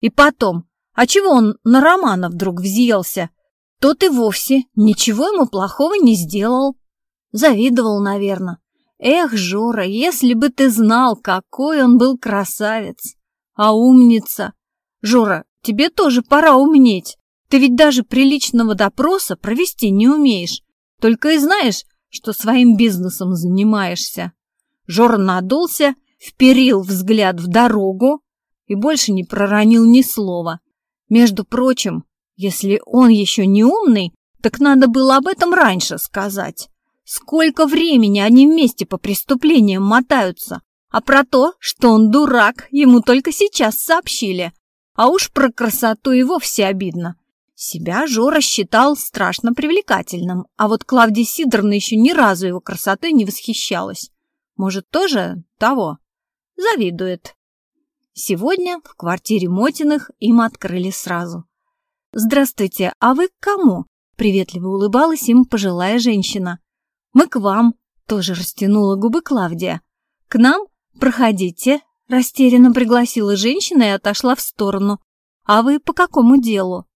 И потом, а чего он на Романа вдруг взъелся? Тот и вовсе ничего ему плохого не сделал. Завидовал, наверное. Эх, Жора, если бы ты знал, какой он был красавец. А умница! Жора, тебе тоже пора умнеть. Ты ведь даже приличного допроса провести не умеешь. Только и знаешь, что своим бизнесом занимаешься. Жора надулся, вперил взгляд в дорогу и больше не проронил ни слова. Между прочим, если он еще не умный, так надо было об этом раньше сказать. Сколько времени они вместе по преступлениям мотаются, а про то, что он дурак, ему только сейчас сообщили. А уж про красоту и вовсе обидно. Себя Жора считал страшно привлекательным, а вот Клавдия Сидоровна еще ни разу его красотой не восхищалась. Может, тоже того? Завидует. Сегодня в квартире Мотиных им открыли сразу. «Здравствуйте, а вы к кому?» — приветливо улыбалась им пожилая женщина. «Мы к вам», — тоже растянула губы Клавдия. «К нам «Проходите», — растерянно пригласила женщина и отошла в сторону. «А вы по какому делу?»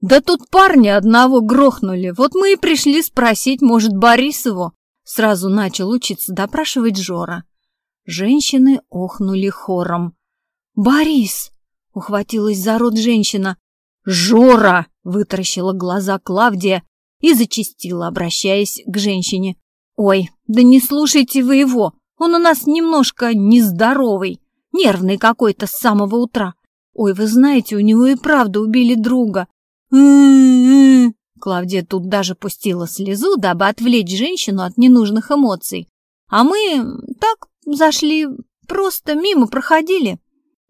«Да тут парня одного грохнули. Вот мы и пришли спросить, может, Борисову?» Сразу начал учиться допрашивать Жора. Женщины охнули хором. «Борис!» — ухватилась за рот женщина. «Жора!» — вытаращила глаза Клавдия и зачистила, обращаясь к женщине. «Ой, да не слушайте вы его! Он у нас немножко нездоровый, нервный какой-то с самого утра. Ой, вы знаете, у него и правда убили друга. Клавдия тут даже пустила слезу, дабы отвлечь женщину от ненужных эмоций. А мы так зашли, просто мимо проходили.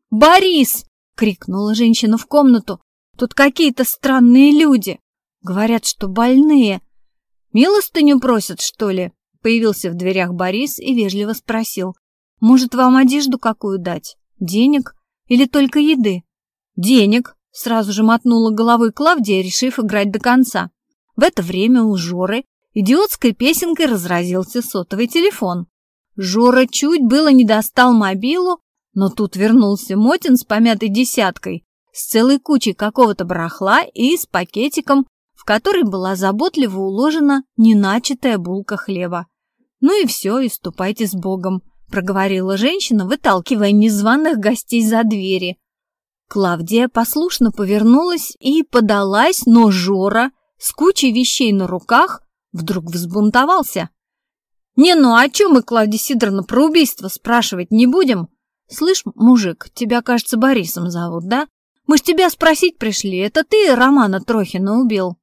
«Борис!» — крикнула женщина в комнату. «Тут какие-то странные люди. Говорят, что больные. Милостыню просят, что ли?» Появился в дверях Борис и вежливо спросил. «Может, вам одежду какую дать? Денег? Или только еды?» «Денег!» — сразу же мотнула головой Клавдия, решив играть до конца. В это время у Жоры идиотской песенкой разразился сотовый телефон. Жора чуть было не достал мобилу, но тут вернулся Мотин с помятой десяткой, с целой кучей какого-то барахла и с пакетиком, в который была заботливо уложена неначатая булка хлеба. «Ну и все, и ступайте с Богом», — проговорила женщина, выталкивая незваных гостей за двери. Клавдия послушно повернулась и подалась, но Жора с кучей вещей на руках вдруг взбунтовался. Не, ну а чё мы, Клавдия Сидоровна, про убийство спрашивать не будем? Слышь, мужик, тебя, кажется, Борисом зовут, да? Мы ж тебя спросить пришли, это ты Романа Трохина убил?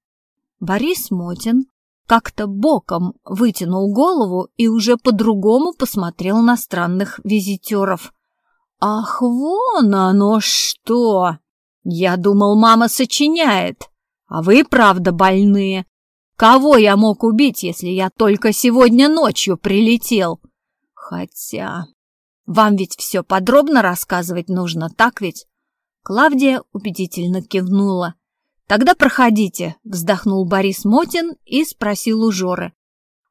Борис Мотин как-то боком вытянул голову и уже по-другому посмотрел на странных визитеров. «Ах, вон оно что! Я думал, мама сочиняет, а вы, правда, больные. Кого я мог убить, если я только сегодня ночью прилетел? Хотя... Вам ведь все подробно рассказывать нужно, так ведь?» Клавдия убедительно кивнула. «Тогда проходите», — вздохнул Борис Мотин и спросил у Жоры.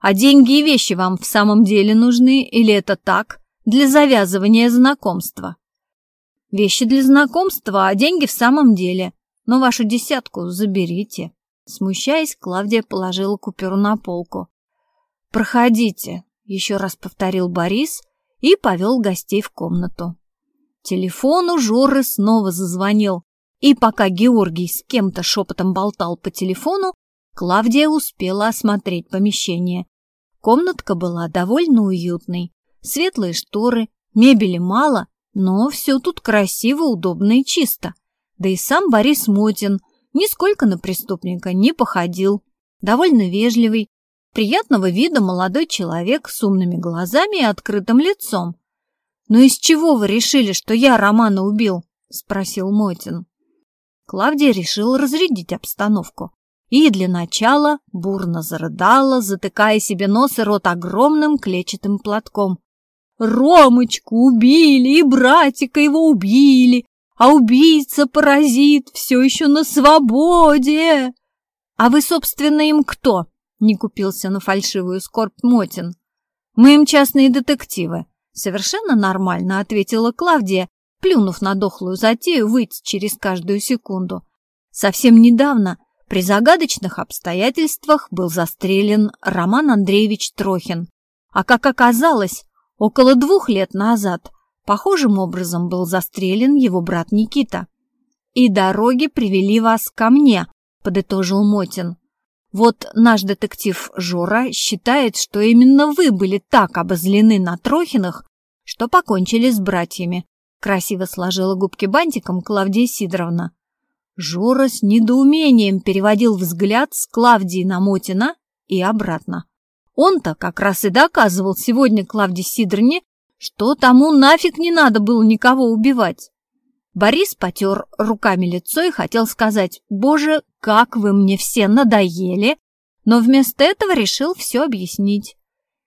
«А деньги и вещи вам в самом деле нужны или это так, для завязывания знакомства?» «Вещи для знакомства, а деньги в самом деле. Но вашу десятку заберите». Смущаясь, Клавдия положила купюру на полку. «Проходите», — еще раз повторил Борис и повел гостей в комнату. Телефон у Жоры снова зазвонил. И пока Георгий с кем-то шепотом болтал по телефону, Клавдия успела осмотреть помещение. Комнатка была довольно уютной. Светлые шторы, мебели мало, но все тут красиво, удобно и чисто. Да и сам Борис Мотин нисколько на преступника не походил. Довольно вежливый, приятного вида молодой человек с умными глазами и открытым лицом. «Ну из чего вы решили, что я Романа убил?» — спросил Мотин. Клавдия решила разрядить обстановку и для начала бурно зарыдала, затыкая себе нос и рот огромным клетчатым платком. «Ромочку убили, и братика его убили, а убийца-паразит все еще на свободе!» «А вы, собственно, им кто?» — не купился на фальшивую скорбь Мотин. «Мы им частные детективы», — совершенно нормально ответила Клавдия, плюнув на дохлую затею выйти через каждую секунду. Совсем недавно при загадочных обстоятельствах был застрелен Роман Андреевич Трохин, а, как оказалось, около двух лет назад похожим образом был застрелен его брат Никита. «И дороги привели вас ко мне», — подытожил Мотин. «Вот наш детектив Жора считает, что именно вы были так обозлены на Трохиных, что покончили с братьями, Красиво сложила губки бантиком Клавдия Сидоровна. Жора с недоумением переводил взгляд с Клавдии на Мотина и обратно. Он-то как раз и доказывал сегодня Клавдии Сидоровне, что тому нафиг не надо было никого убивать. Борис потер руками лицо и хотел сказать «Боже, как вы мне все надоели!» но вместо этого решил все объяснить.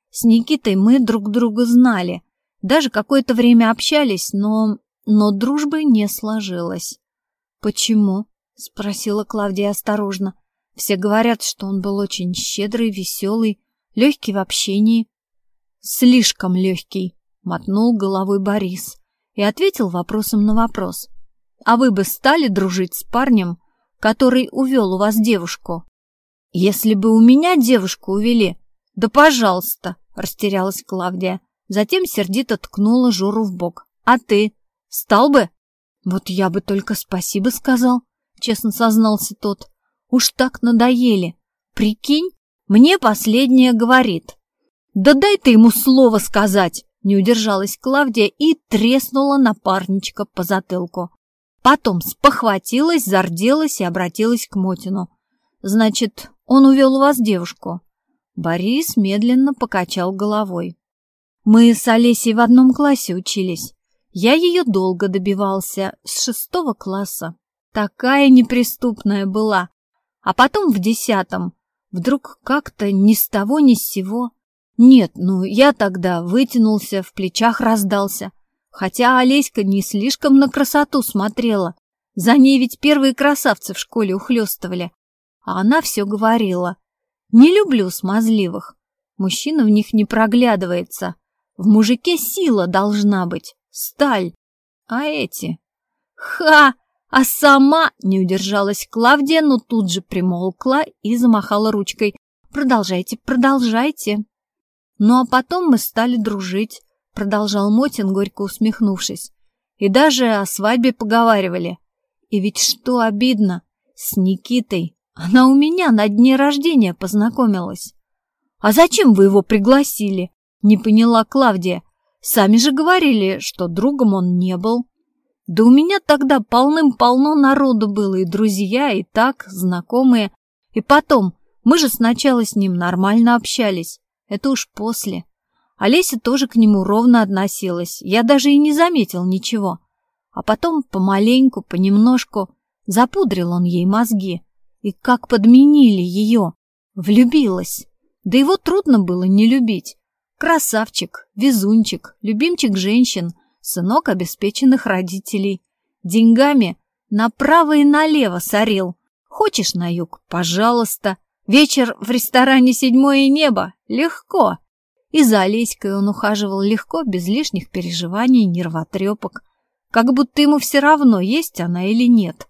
С Никитой мы друг друга знали, даже какое-то время общались, но... но дружбы не сложилось. «Почему?» — спросила Клавдия осторожно. «Все говорят, что он был очень щедрый, веселый, легкий в общении». «Слишком легкий», — мотнул головой Борис и ответил вопросом на вопрос. «А вы бы стали дружить с парнем, который увел у вас девушку?» «Если бы у меня девушку увели, да пожалуйста!» — растерялась Клавдия. Затем сердито ткнула Жору в бок. «А ты? Стал бы?» «Вот я бы только спасибо сказал», — честно сознался тот. «Уж так надоели. Прикинь, мне последнее говорит». «Да дай ты ему слово сказать!» Не удержалась Клавдия и треснула напарничка по затылку. Потом спохватилась, зарделась и обратилась к Мотину. «Значит, он увел у вас девушку?» Борис медленно покачал головой. Мы с Олесей в одном классе учились. Я ее долго добивался, с шестого класса. Такая неприступная была. А потом в десятом. Вдруг как-то ни с того ни с сего. Нет, ну я тогда вытянулся, в плечах раздался. Хотя Олеська не слишком на красоту смотрела. За ней ведь первые красавцы в школе ухлёстывали. А она все говорила. Не люблю смазливых. Мужчина в них не проглядывается. В мужике сила должна быть, сталь. А эти? Ха! А сама не удержалась Клавдия, но тут же примолкла и замахала ручкой. Продолжайте, продолжайте. Ну а потом мы стали дружить, продолжал Мотин, горько усмехнувшись. И даже о свадьбе поговаривали. И ведь что обидно, с Никитой она у меня на дне рождения познакомилась. «А зачем вы его пригласили?» — не поняла Клавдия. «Сами же говорили, что другом он не был». «Да у меня тогда полным-полно народу было, и друзья, и так, знакомые. И потом, мы же сначала с ним нормально общались. Это уж после. Олеся тоже к нему ровно относилась. Я даже и не заметил ничего. А потом помаленьку, понемножку запудрил он ей мозги. И как подменили ее. Влюбилась. Да его трудно было не любить. Красавчик, везунчик, любимчик женщин, сынок обеспеченных родителей. Деньгами направо и налево сорил. Хочешь на юг? Пожалуйста. Вечер в ресторане «Седьмое небо» легко. И за Олеськой он ухаживал легко, без лишних переживаний, нервотрепок. Как будто ему все равно, есть она или нет.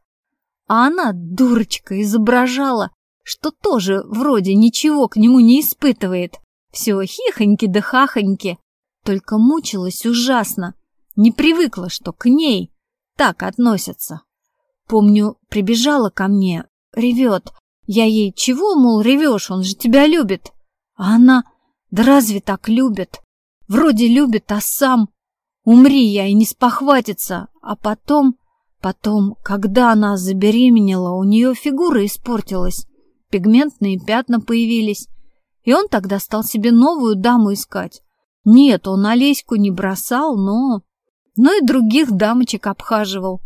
А она, дурочка, изображала, что тоже вроде ничего к нему не испытывает. Все хихоньки да хахоньки. Только мучилась ужасно. Не привыкла, что к ней так относятся. Помню, прибежала ко мне, ревет. Я ей, чего, мол, ревешь, он же тебя любит. А она, да разве так любит? Вроде любит, а сам... Умри я и не спохватится. А потом... Потом, когда она забеременела, у нее фигура испортилась. Пигментные пятна появились. И он тогда стал себе новую даму искать. Нет, он Олеську не бросал, но... Но и других дамочек обхаживал.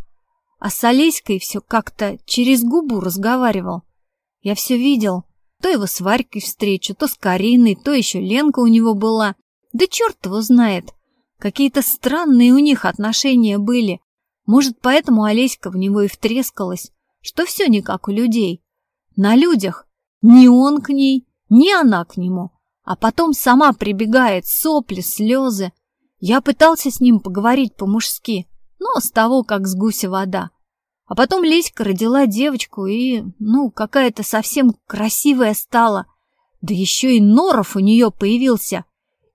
А с Олеськой все как-то через губу разговаривал. Я все видел. То его с Варькой встречу, то с Кариной, то еще Ленка у него была. Да черт его знает. Какие-то странные у них отношения были. Может, поэтому Олеська в него и втрескалась, что все не как у людей. На людях ни он к ней, ни она к нему. А потом сама прибегает, сопли, слезы. Я пытался с ним поговорить по-мужски, но с того, как с гуся вода. А потом Леська родила девочку и, ну, какая-то совсем красивая стала. Да еще и Норов у нее появился.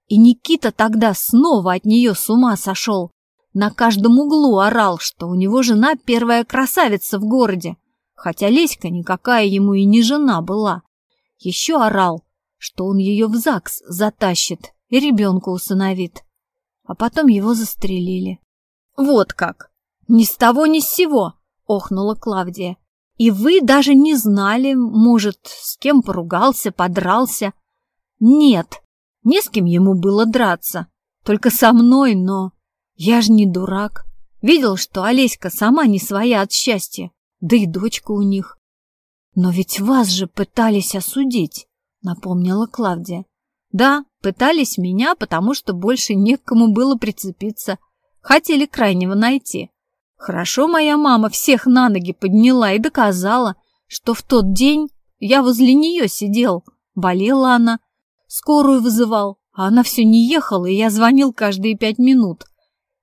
И Никита тогда снова от нее с ума сошел. На каждом углу орал, что у него жена первая красавица в городе. Хотя Леська никакая ему и не жена была. Еще орал, что он ее в ЗАГС затащит и ребенка усыновит. А потом его застрелили. Вот как! Ни с того ни с сего! охнула Клавдия. И вы даже не знали, может, с кем поругался, подрался? Нет, не с кем ему было драться. Только со мной, но... Я же не дурак. Видел, что Олеська сама не своя от счастья, да и дочка у них. Но ведь вас же пытались осудить, напомнила Клавдия. Да, пытались меня, потому что больше не к кому было прицепиться. Хотели крайнего найти. Хорошо моя мама всех на ноги подняла и доказала, что в тот день я возле нее сидел. Болела она, скорую вызывал, а она все не ехала, и я звонил каждые пять минут.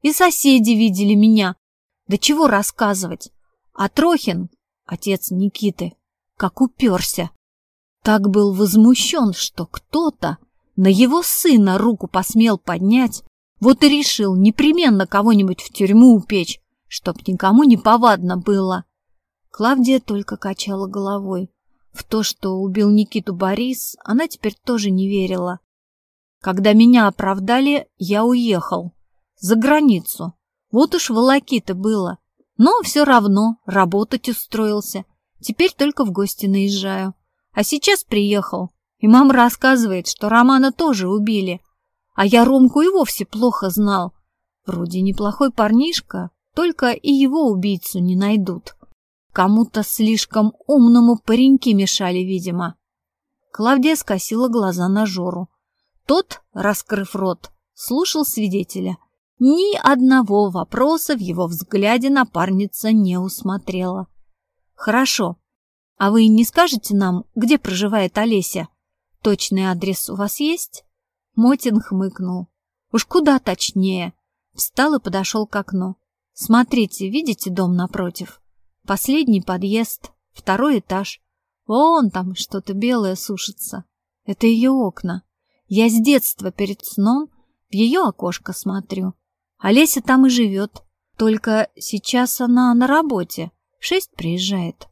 И соседи видели меня. Да чего рассказывать? А Трохин, отец Никиты, как уперся. Так был возмущен, что кто-то на его сына руку посмел поднять, вот и решил непременно кого-нибудь в тюрьму упечь, чтоб никому не повадно было. Клавдия только качала головой. В то, что убил Никиту Борис, она теперь тоже не верила. Когда меня оправдали, я уехал. За границу. Вот уж волокита было. Но все равно работать устроился. Теперь только в гости наезжаю. А сейчас приехал. И мама рассказывает, что Романа тоже убили. А я Ромку и вовсе плохо знал. Вроде неплохой парнишка, только и его убийцу не найдут. Кому-то слишком умному пареньки мешали, видимо. Клавдия скосила глаза на Жору. Тот, раскрыв рот, слушал свидетеля. Ни одного вопроса в его взгляде напарница не усмотрела. «Хорошо. А вы не скажете нам, где проживает Олеся? Точный адрес у вас есть?» Мотин хмыкнул. «Уж куда точнее». Встал и подошел к окну. Смотрите, видите дом напротив? Последний подъезд, второй этаж. Вон там что-то белое сушится. Это ее окна. Я с детства перед сном в ее окошко смотрю. Олеся там и живет. Только сейчас она на работе. Шесть приезжает.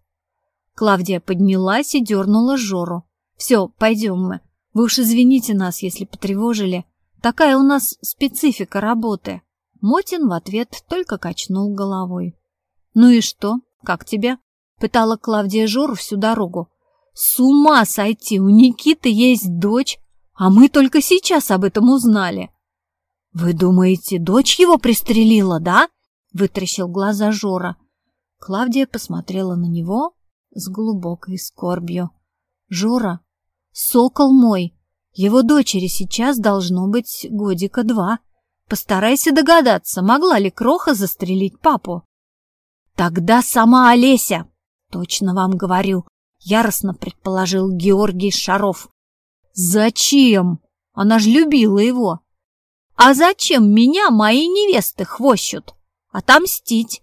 Клавдия поднялась и дернула Жору. «Все, пойдем мы. Вы уж извините нас, если потревожили. Такая у нас специфика работы. Мотин в ответ только качнул головой. Ну и что? Как тебе? Пытала Клавдия Жору всю дорогу. С ума сойти! У Никиты есть дочь, а мы только сейчас об этом узнали. Вы думаете, дочь его пристрелила, да? Вытрящил глаза Жора. Клавдия посмотрела на него с глубокой скорбью. Жора, сокол мой, его дочери сейчас должно быть годика два. Постарайся догадаться, могла ли Кроха застрелить папу. Тогда сама Олеся, точно вам говорю, яростно предположил Георгий Шаров. Зачем? Она ж любила его. А зачем меня мои невесты хвощут? Отомстить.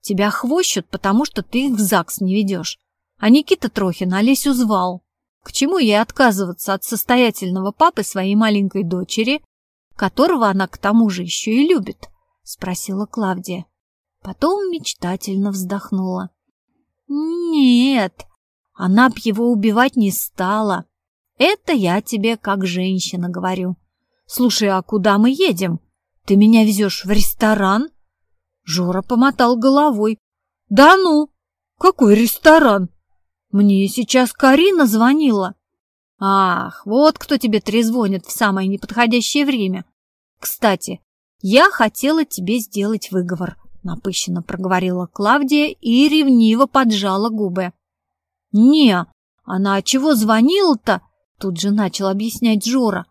Тебя хвощут, потому что ты их в ЗАГС не ведешь. А Никита Трохин Олесю звал. К чему ей отказываться от состоятельного папы своей маленькой дочери, которого она к тому же еще и любит? Спросила Клавдия. Потом мечтательно вздохнула. Нет, она б его убивать не стала. Это я тебе как женщина говорю. Слушай, а куда мы едем? Ты меня везешь в ресторан? Жора помотал головой. Да ну, какой ресторан? Мне сейчас Карина звонила. Ах, вот кто тебе трезвонит в самое неподходящее время. Кстати, я хотела тебе сделать выговор, напыщенно проговорила Клавдия и ревниво поджала губы. Не, она чего звонила-то? Тут же начал объяснять Жора.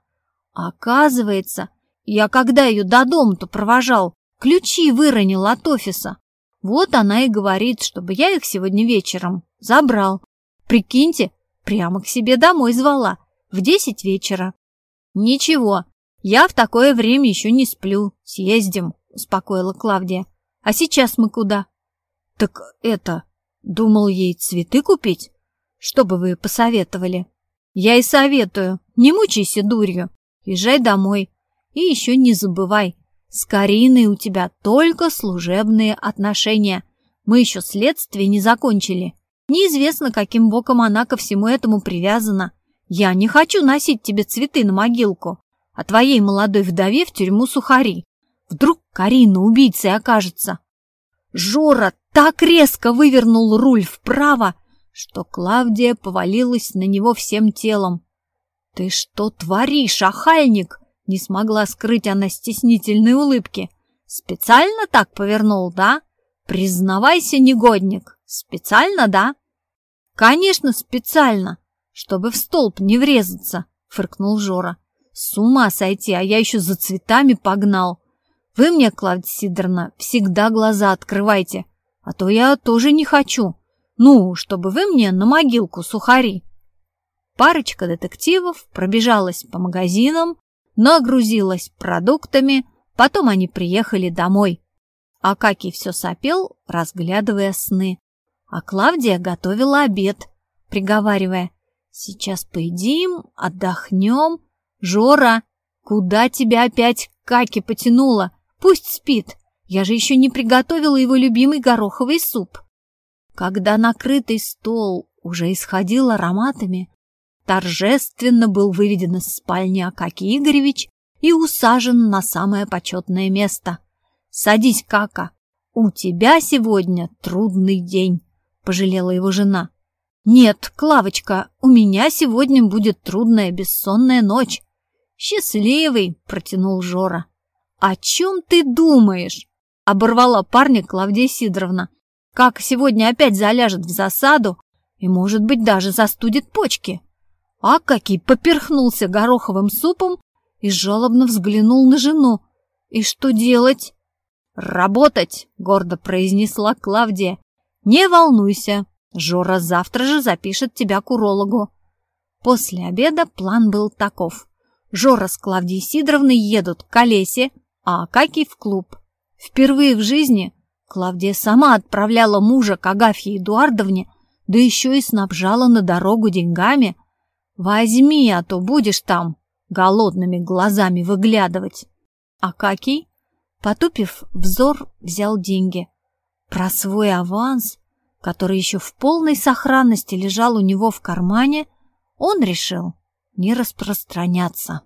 Оказывается, я когда ее до дома-то провожал, ключи выронил от офиса. Вот она и говорит, чтобы я их сегодня вечером забрал. Прикиньте, прямо к себе домой звала. В десять вечера. Ничего, я в такое время еще не сплю. Съездим, успокоила Клавдия. А сейчас мы куда? Так это, думал ей цветы купить? Что бы вы посоветовали? Я и советую. Не мучайся дурью. Езжай домой. И еще не забывай, с Кариной у тебя только служебные отношения. Мы еще следствие не закончили. Неизвестно, каким боком она ко всему этому привязана. Я не хочу носить тебе цветы на могилку, а твоей молодой вдове в тюрьму сухари. Вдруг Карина убийцей окажется. Жора так резко вывернул руль вправо, что Клавдия повалилась на него всем телом. «Ты что творишь, охальник?» — не смогла скрыть она стеснительной улыбки. «Специально так повернул, да? Признавайся, негодник, специально, да?» «Конечно, специально, чтобы в столб не врезаться», — фыркнул Жора. «С ума сойти, а я еще за цветами погнал. Вы мне, Клавдия Сидоровна, всегда глаза открывайте, а то я тоже не хочу. Ну, чтобы вы мне на могилку сухари». Парочка детективов пробежалась по магазинам, нагрузилась продуктами, потом они приехали домой. Акакий все сопел, разглядывая сны а Клавдия готовила обед, приговаривая «Сейчас поедим, отдохнем. Жора, куда тебя опять Каки потянуло? Пусть спит, я же еще не приготовила его любимый гороховый суп». Когда накрытый стол уже исходил ароматами, торжественно был выведен из спальни Акакий Игоревич и усажен на самое почетное место. «Садись, Кака, у тебя сегодня трудный день» пожалела его жена. «Нет, Клавочка, у меня сегодня будет трудная бессонная ночь». «Счастливый», — протянул Жора. «О чем ты думаешь?» — оборвала парня Клавдия Сидоровна. «Как сегодня опять заляжет в засаду и, может быть, даже застудит почки». А какий поперхнулся гороховым супом и жалобно взглянул на жену. «И что делать?» «Работать!» — гордо произнесла Клавдия. Не волнуйся, Жора завтра же запишет тебя к урологу. После обеда план был таков. Жора с Клавдией Сидоровной едут к Олесе, а Акакий в клуб. Впервые в жизни Клавдия сама отправляла мужа к Агафье Эдуардовне, да еще и снабжала на дорогу деньгами. Возьми, а то будешь там голодными глазами выглядывать. Акакий, потупив взор, взял деньги – про свой аванс, который еще в полной сохранности лежал у него в кармане, он решил не распространяться.